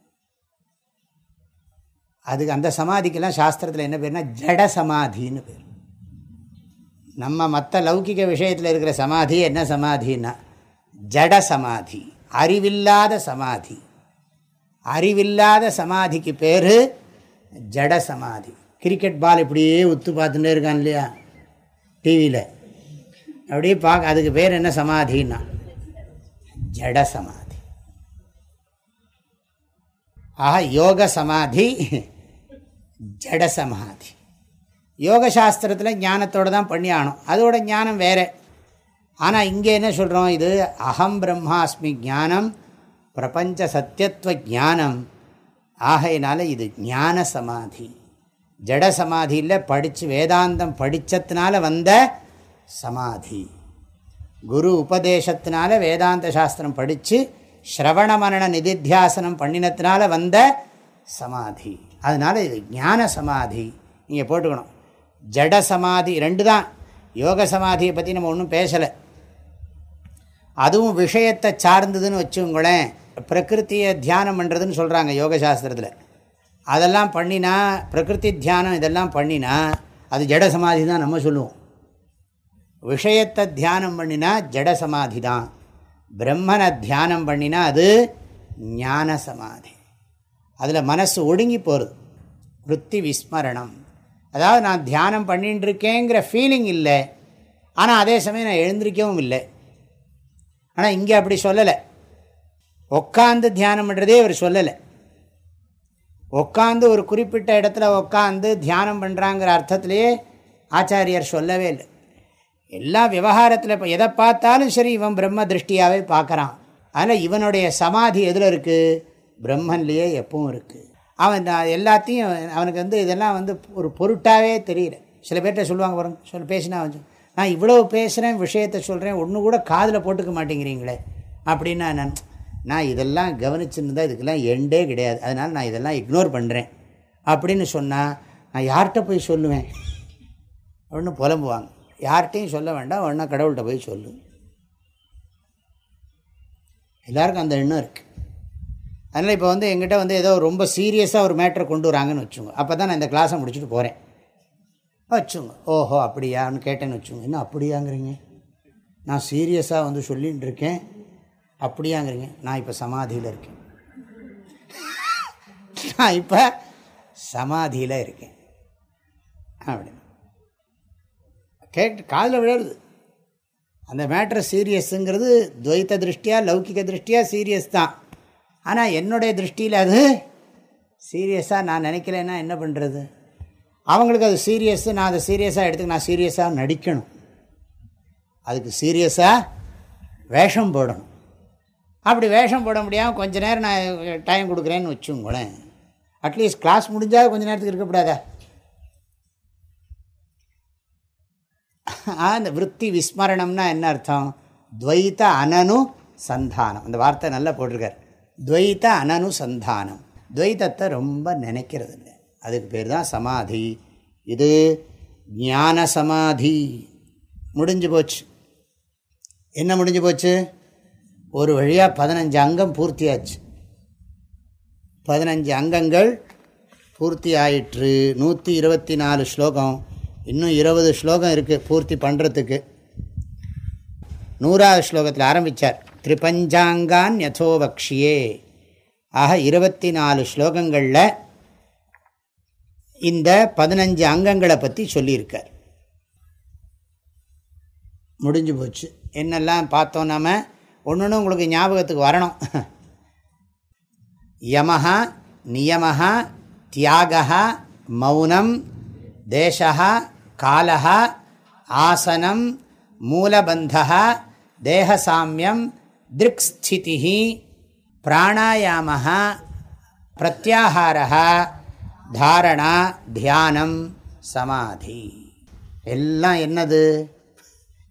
அதுக்கு அந்த சமாதிக்கெல்லாம் சாஸ்திரத்தில் என்ன பேர்னா ஜட சமாதின்னு பேர். நம்ம மற்ற லௌகிக விஷயத்தில் இருக்கிற சமாதி என்ன சமாதின்னா ஜட சமாதி அறிவில்லாத சமாதி. அறிவில்லாத சமாதிக்கு பேர் ஜட சமாதி. கிரிக்கெட் பால் இப்படியே உத்து பார்த்துட்டே இருக்கான் இல்லையா? டிவியில் அப்படியே பார்க்க அதுக்கு பேர் என்ன சமாதின்னா? ஜட சமாதி. ஆஹா யோக சமாதி ஜட சமாதி. யோக சாஸ்திரத்தில் ஞானத்தோடு தான் பண்ணி ஆகணும் அதோட ஞானம் வேறு. ஆனால் இங்கே என்ன சொல்கிறோம் இது? அகம் பிரம்மாஸ்மி ஞானம் பிரபஞ்ச சத்தியத்துவ ஜானம் ஆகையினால இது ஞான சமாதி ஜட சமாதியில் படித்து வேதாந்தம் படித்ததுனால வந்த சமாதி. குரு உபதேசத்தினால வேதாந்த சாஸ்திரம் படித்து ஸ்ரவண மரண நிதித்தியாசனம் பண்ணினத்தினால வந்த சமாதி. அதனால் இது ஞான சமாதி நீங்கள் போட்டுக்கணும். ஜட சமாதி ரெண்டு தான் யோக சமாதியை பற்றி நம்ம ஒன்றும் பேசலை. அதுவும் விஷயத்தை சார்ந்ததுன்னு வச்சுங்களேன் பிரகிருத்தியை தியானம் பண்ணுறதுன்னு சொல்கிறாங்க யோக சாஸ்திரத்தில். அதெல்லாம் பண்ணினா பிரகிருதி தியானம் இதெல்லாம் பண்ணினா அது ஜட சமாதி தான் நம்ம சொல்லுவோம். விஷயத்தை தியானம் பண்ணினா ஜட சமாதி தான் பிரம்மனை தியானம் பண்ணினா அது ஞான சமாதி. அதில் மனசு ஒடுங்கி போகிறது விற்பி விஸ்மரணம். அதாவது நான் தியானம் பண்ணிட்டு இருக்கேங்கிற ஃபீலிங் இல்லை. ஆனால் அதே சமயம் நான் எழுந்திருக்கவும் இல்லை. ஆனால் இங்கே அப்படி சொல்லலை. உட்காந்து தியானம் பண்ணுறதே அவர் சொல்லலை. உட்காந்து ஒரு குறிப்பிட்ட இடத்துல உட்காந்து தியானம் பண்ணுறாங்கிற அர்த்தத்திலேயே ஆச்சாரியர் சொல்லவே இல்லை. எல்லா விவகாரத்தில் இப்போ எதை பார்த்தாலும் சரி இவன் பிரம்ம திருஷ்டியாகவே பார்க்குறான். அதனால் இவனுடைய சமாதி எதில் இருக்குது பிரம்மன்லேயே எப்பவும் இருக்குது அவன் எல்லாத்தையும் அவனுக்கு வந்து இதெல்லாம் வந்து ஒரு பொருட்டாகவே தெரியல. சில பேர்கிட்ட சொல்லுவாங்க பாருங்க சொல் பேசினா நான் இவ்வளோ பேசுகிறேன் விஷயத்த சொல்கிறேன் ஒன்று கூட காதில் போட்டுக்க மாட்டேங்கிறீங்களே அப்படின்னா நான் நான் இதெல்லாம் கவனிச்சுருந்தால் இதுக்கெல்லாம் எண்டே கிடையாது. அதனால் நான் இதெல்லாம் இக்னோர் பண்ணுறேன் அப்படின்னு சொன்னால் நான் யார்கிட்ட போய் சொல்லுவேன்? அப்படின்னு புலம்புவாங்க. யார்கிட்டையும் சொல்ல வேண்டாம் ஒன்றா கடவுள்கிட்ட போய் சொல்லு. எல்லாருக்கும் அந்த எண்ணம் இருக்குது அதனால் இப்போ வந்து எங்கிட்ட வந்து ஏதோ ரொம்ப சீரியஸாக ஒரு மேட்ரு கொண்டு வராங்கன்னு வச்சுங்க அப்போ தான் நான் இந்த கிளாஸை முடிச்சுட்டு போகிறேன் வச்சுங்க ஓஹோ அப்படியான்னு கேட்டேன்னு வச்சுங்க என்ன அப்படியாங்கிறீங்க? நான் சீரியஸாக வந்து சொல்லிகிட்டு இருக்கேன். அப்படியாங்கிறீங்க. நான் இப்போ சமாதியில் இருக்கேன். நான் இப்போ சமாதியில் இருக்கேன். அப்படி. கேட்டு காதில் விழுறது. அந்த மேட்ரு சீரியஸுங்கிறது துவைத்த திருஷ்டியாக லௌகிக திருஷ்டியாக சீரியஸ் தான். ஆனால் என்னுடைய திருஷ்டியில் அது சீரியஸாக நான் நினைக்கலன்னா என்ன பண்ணுறது அவங்களுக்கு அது சீரியஸு நான் அதை சீரியஸாக எடுத்துக்க நான் சீரியஸாக நடிக்கணும். அதுக்கு சீரியஸாக வேஷம் போடணும். அப்படி வேஷம் போட முடியாமல் கொஞ்சம் நேரம் நான் டைம் கொடுக்குறேன்னு வச்சுங்களேன் அட்லீஸ்ட் கிளாஸ் முடிஞ்சால் கொஞ்சம் நேரத்துக்கு இருக்கக்கூடாதா அந்த விற்பி விஸ்மரணம்னா என்ன அர்த்தம்? துவைத்த அனனு சந்தானம். அந்த வார்த்தை நல்லா போட்டிருக்கார். துவைத்த அனனு சந்தானம். துவைத்தத்தை ரொம்ப நினைக்கிறது இல்லை அதுக்கு பேர் தான் சமாதி. இது ஞான சமாதி முடிஞ்சு போச்சு. என்ன முடிஞ்சு போச்சு? ஒரு வழியாக பதினஞ்சு அங்கம் பூர்த்தியாச்சு. பதினஞ்சு அங்கங்கள் பூர்த்தி ஆயிற்று நூற்றி இருபத்தி நாலு ஸ்லோகம். இன்னும் இருபது ஸ்லோகம் இருக்குது பூர்த்தி பண்ணுறதுக்கு நூறாவது ஸ்லோகத்தில் ஆரம்பித்தார் திரிபஞ்சாங்கான் யதோபக்ஷியே ஆக இருபத்தி நாலு ஸ்லோகங்களில் இந்த பதினஞ்சு அங்கங்களை பற்றி சொல்லியிருக்கார். முடிஞ்சு போச்சு. என்னெல்லாம் பார்த்தோம் நாம்? ஒன்று உங்களுக்கு ஞாபகத்துக்கு வரணும். யமஹா நியமஹா தியாகா மௌனம் தேசா காலः ஆசனம் மூலபந்தः தேகசாமியம் திருக்ஸ்திதி பிராணாயாமः பிரத்யாகாரः தாரணா தியானம் சமாதி. எல்லாம் என்னது?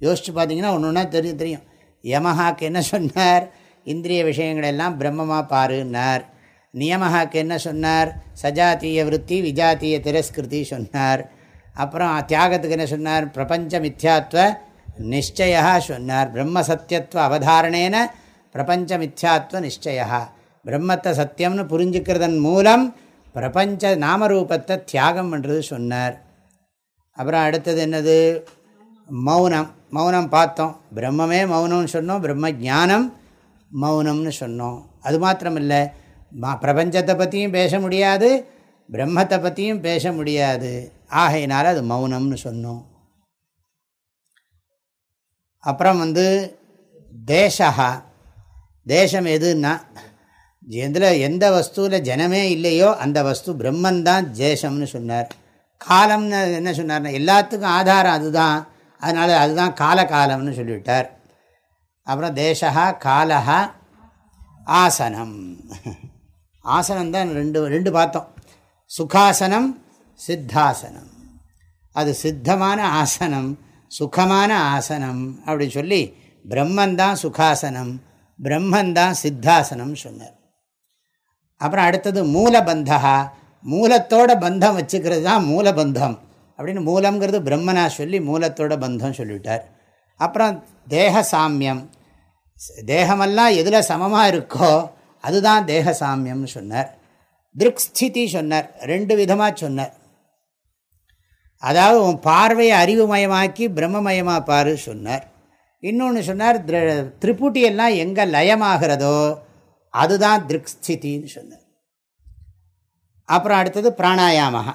யோசிச்சு பார்த்தீங்கன்னா ஒன்று ஒன்றா தெரியும் தெரியும். யமஹாக்கு என்ன சொன்னார்? இந்திரிய விஷயங்களெல்லாம் பிரம்மமாக பாருன்னார். நியமஹாக்கு என்ன சொன்னார்? சஜாத்திய விற்பி விஜாத்திய திரஸ்கிருதி சொன்னார். அப்புறம் தியாகத்துக்கு என்ன சொன்னார்? பிரபஞ்ச மித்யாத்வ நிச்சயா சொன்னார். பிரம்ம சத்தியத்துவ அவதாரணேன பிரபஞ்ச மித்யாத்வ நிச்சயா பிரம்மத்தை சத்தியம்னு புரிஞ்சுக்கிறதன் மூலம் பிரபஞ்ச நாமரூபத்தை தியாகம் பண்ணுறது சொன்னார். அப்புறம் அடுத்தது என்னது? மௌனம். மௌனம் பார்த்தோம். பிரம்மமே மௌனம்னு சொன்னோம். பிரம்ம ஜானம் மௌனம்னு சொன்னோம். அது மாத்திரமில்லை. பிரபஞ்சத்தை பற்றியும் பேச முடியாது. பிரம்மத்தை பற்றியும் பேச முடியாது. ஆகையினால அது மௌனம்னு சொன்னோம். அப்புறம் வந்து தேசா தேசம் எதுன்னா எதில் எந்த வஸ்துவில் ஜனமே இல்லையோ அந்த வஸ்து பிரம்மன் தான் தேசம்னு சொன்னார். காலம்னு என்ன சொன்னார்னா எல்லாத்துக்கும் ஆதாரம் அதுதான். அதனால் அதுதான் கால காலம்னு சொல்லிவிட்டார். அப்புறம் தேசா காலஹா ஆசனம். ஆசனம் தான் ரெண்டு ரெண்டு பார்த்தோம். சுகாசனம் சித்தாசனம். அது சித்தமான ஆசனம் சுகமான ஆசனம் அப்படின்னு சொல்லி பிரம்மந்தான் சுகாசனம் பிரம்மந்தான் சித்தாசனம் சொன்னார். அப்புறம் அடுத்தது மூலபந்தா மூலத்தோட பந்தம் வச்சுக்கிறது தான் மூலபந்தம். அப்படின்னு மூலங்கிறது பிரம்மனா சொல்லி மூலத்தோட பந்தம் சொல்லிவிட்டார். அப்புறம் தேக சாமியம் தேகமெல்லாம் எதில் சமமாக இருக்கோ அதுதான் தேக சாமியம்னு சொன்னார். திருக்ஸ்திதி சொன்னார். ரெண்டு விதமாக சொன்னார். அதாவது உன் பார்வையை அறிவுமயமாக்கி பிரம்மமயமாக பாரு சொன்னார். இன்னொன்று சொன்னார் திரிபுட்டியெல்லாம் எங்கே லயமாகிறதோ அதுதான் திருக்ஸ்திதின்னு சொன்னார். அப்புறம் அடுத்தது பிராணாயாமம்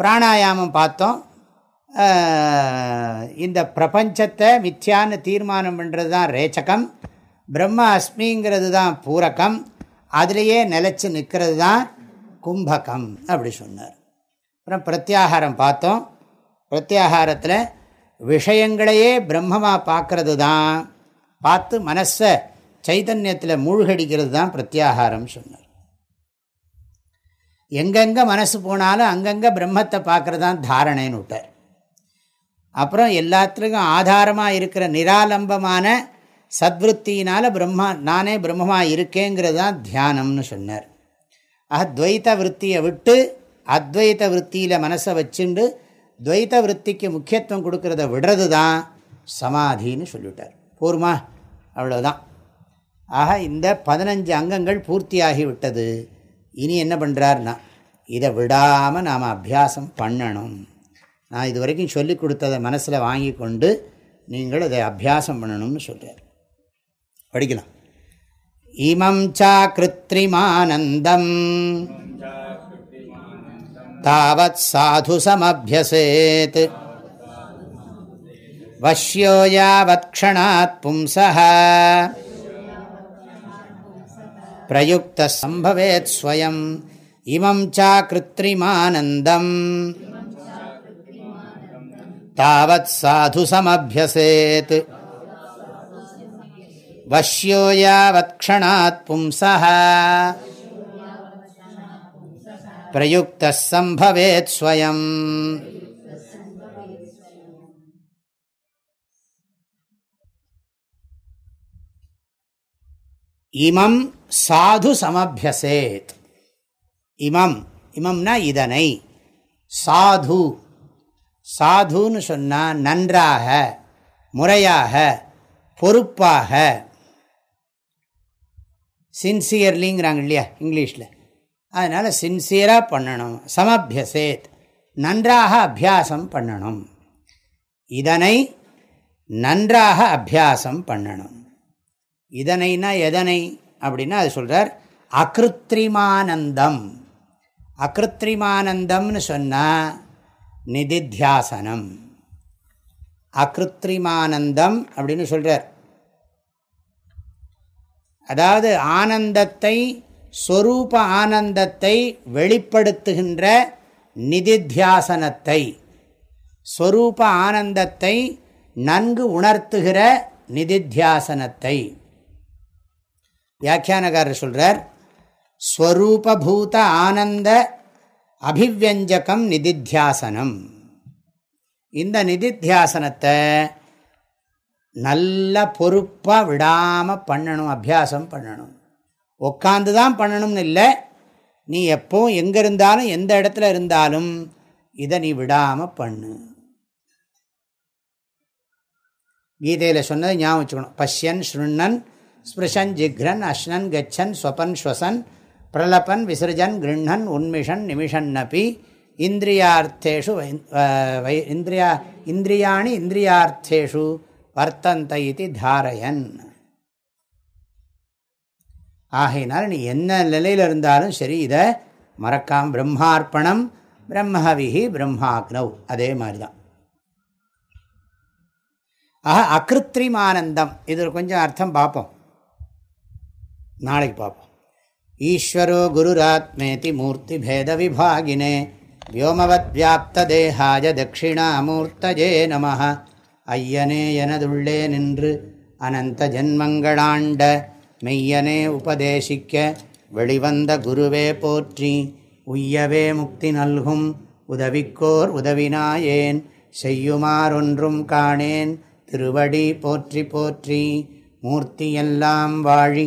பிராணாயாமம் பார்த்தோம். இந்த பிரபஞ்சத்தை மித்யான்னு தீர்மானம் பண்ணுறது தான் ரேச்சகம். பிரம்ம அஸ்மிங்கிறது தான் பூரகம். அதுலேயே நிலச்சி நிற்கிறது தான் கும்பகம் அப்படி சொன்னார். அப்புறம் பிரத்யாகாரம் பார்த்தோம். பிரத்யாகாரத்தில் விஷயங்களையே பிரம்மமாக பார்க்கறது தான் பார்த்து மனசை சைதன்யத்தில் மூழ்கடிக்கிறது தான் பிரத்யாகாரம் சொன்னார். எங்கெங்கே மனசு போனாலும் அங்கங்கே பிரம்மத்தை பார்க்குறது தான் தாரணைன்னு விட்டார். அப்புறம் எல்லாத்துக்கும் ஆதாரமாக இருக்கிற நிராலம்பமான சத்வருத்தினால் பிரம்மா நானே பிரம்மமாக இருக்கேங்கிறது தான் தியானம்னு சொன்னார். ஆக துவைத்த விற்த்தியை விட்டு அத்வைத விற்த்தியில் மனசை வச்சுண்டு துவைத்த விற்த்திக்கு முக்கியத்துவம் கொடுக்கறத விடுறது தான் சமாதின்னு சொல்லிவிட்டார். போருமா? அவ்வளோதான் ஆக இந்த பதினஞ்சு அங்கங்கள் பூர்த்தியாகி விட்டது. இனி என்ன பண்ணுறாருனா இதை விடாமல் நாம் அபியாசம் பண்ணணும். நான் இது வரைக்கும் சொல்லி கொடுத்ததை மனசில் வாங்கி கொண்டு நீங்கள் அதை அபியாசம் பண்ணணும்னு சொல்கிறார் படிக்கலாம். இமம் சா கிருத்ரிமானந்தம். தாவத் சாது சமபியசேத். வஷ்யோ யாவத் க்ஷணாத் பும்சः பிரயுக்த சம்பவேத் ஸ்வயம் இமம் சா கிருத்ரிமானந்தம் தாவத் சாது சமபியசேத் வஷ்யோ யாவத் க்ஷணாத் பும்சः பிரயுக்த இமம் சாது சமபியசேத். இமம் இமம்னா இதனை. சாது சாதுன்னு சொன்னால் நன்றாக முறையாக பொறுப்பாக. சின்சியர்லிங்கிறாங்க இல்லையா இங்கிலீஷில். அதனால் சின்சியராக பண்ணணும். சமபியசேத் நன்றாக அபியாசம் பண்ணணும். இதனை நன்றாக அபியாசம் பண்ணணும். இதனைனா எதனை? அப்படின்னா அது சொல்கிறார் அகிருத்ரிமானந்தம். அகிருத்ரிமானந்தம்னு சொன்னால் நிதித்தியாசனம். அகிருத்ரிமானந்தம் அப்படின்னு சொல்கிறார் அதாவது ஆனந்தத்தை ஸ்வரூப ஆனந்தத்தை வெளிப்படுத்துகின்ற நிதித்தியாசனத்தை ஸ்வரூப ஆனந்தத்தை நன்கு உணர்த்துகிற நிதித்தியாசனத்தை. வியாக்கியானக்காரர் சொல்கிறார் ஸ்வரூபூத ஆனந்த அபிவியஞ்சகம் நிதித்தியாசனம். இந்த நிதித்தியாசனத்தை நல்ல பொறுப்பாக விடாமல் பண்ணணும் அபியாசம் பண்ணணும். உட்காந்து தான் பண்ணணும்னு இல்லை நீ எப்போ எங்கே இருந்தாலும் எந்த இடத்துல இருந்தாலும் இதை நீ விடாமல் பண்ணு. கீதையில் சொன்னதை ஞாபகம் வச்சுக்கணும். பஷ்யன் ஸ்ருண்ணன் ஸ்பிருஷன் ஜிக்ரன் அஷ்ணன் கச்சன் ஸ்வபன் ஸ்வசன் பிரலபன் விசர்ஜன் கிருண்ணன் உன்மிஷன் நிமிஷன் நபி இந்திரியார்த்தேஷு வை இந்திரியா இந்திரியாணி இந்திரியார்த்தேஷு வர்த்தந்த இது தாரயன் ஆகையினால் நீ என்ன நிலையில் இருந்தாலும் சரி இதை மறக்காம. பிரம்மார்ப்பணம் பிரம்மஹவிஹி பிரம்மாக்னவ் அதே மாதிரி தான் ஆஹா அகிருத்ரிமானந்தம். இது கொஞ்சம் அர்த்தம் பார்ப்போம். நாளைக்கு பார்ப்போம். ஈஸ்வரோ குருராத்மேதி மூர்த்தி பேத விபாகினே வியோமவத் வியாப்த தேகாய தட்சிணாமூர்த்தஜே நம ஐயனே எனதுள்ளே நின்று அனந்த ஜென்மங்களாண்ட மெய்யனே உபதேசிக்க வெளிவந்த குருவே போற்றி உய்யவே முக்தி நல்கும் உதவிக்கோர் உதவினாயேன் செய்யுமாறொன்றும் காணேன் திருவடி போற்றி போற்றி மூர்த்தியெல்லாம் வாழி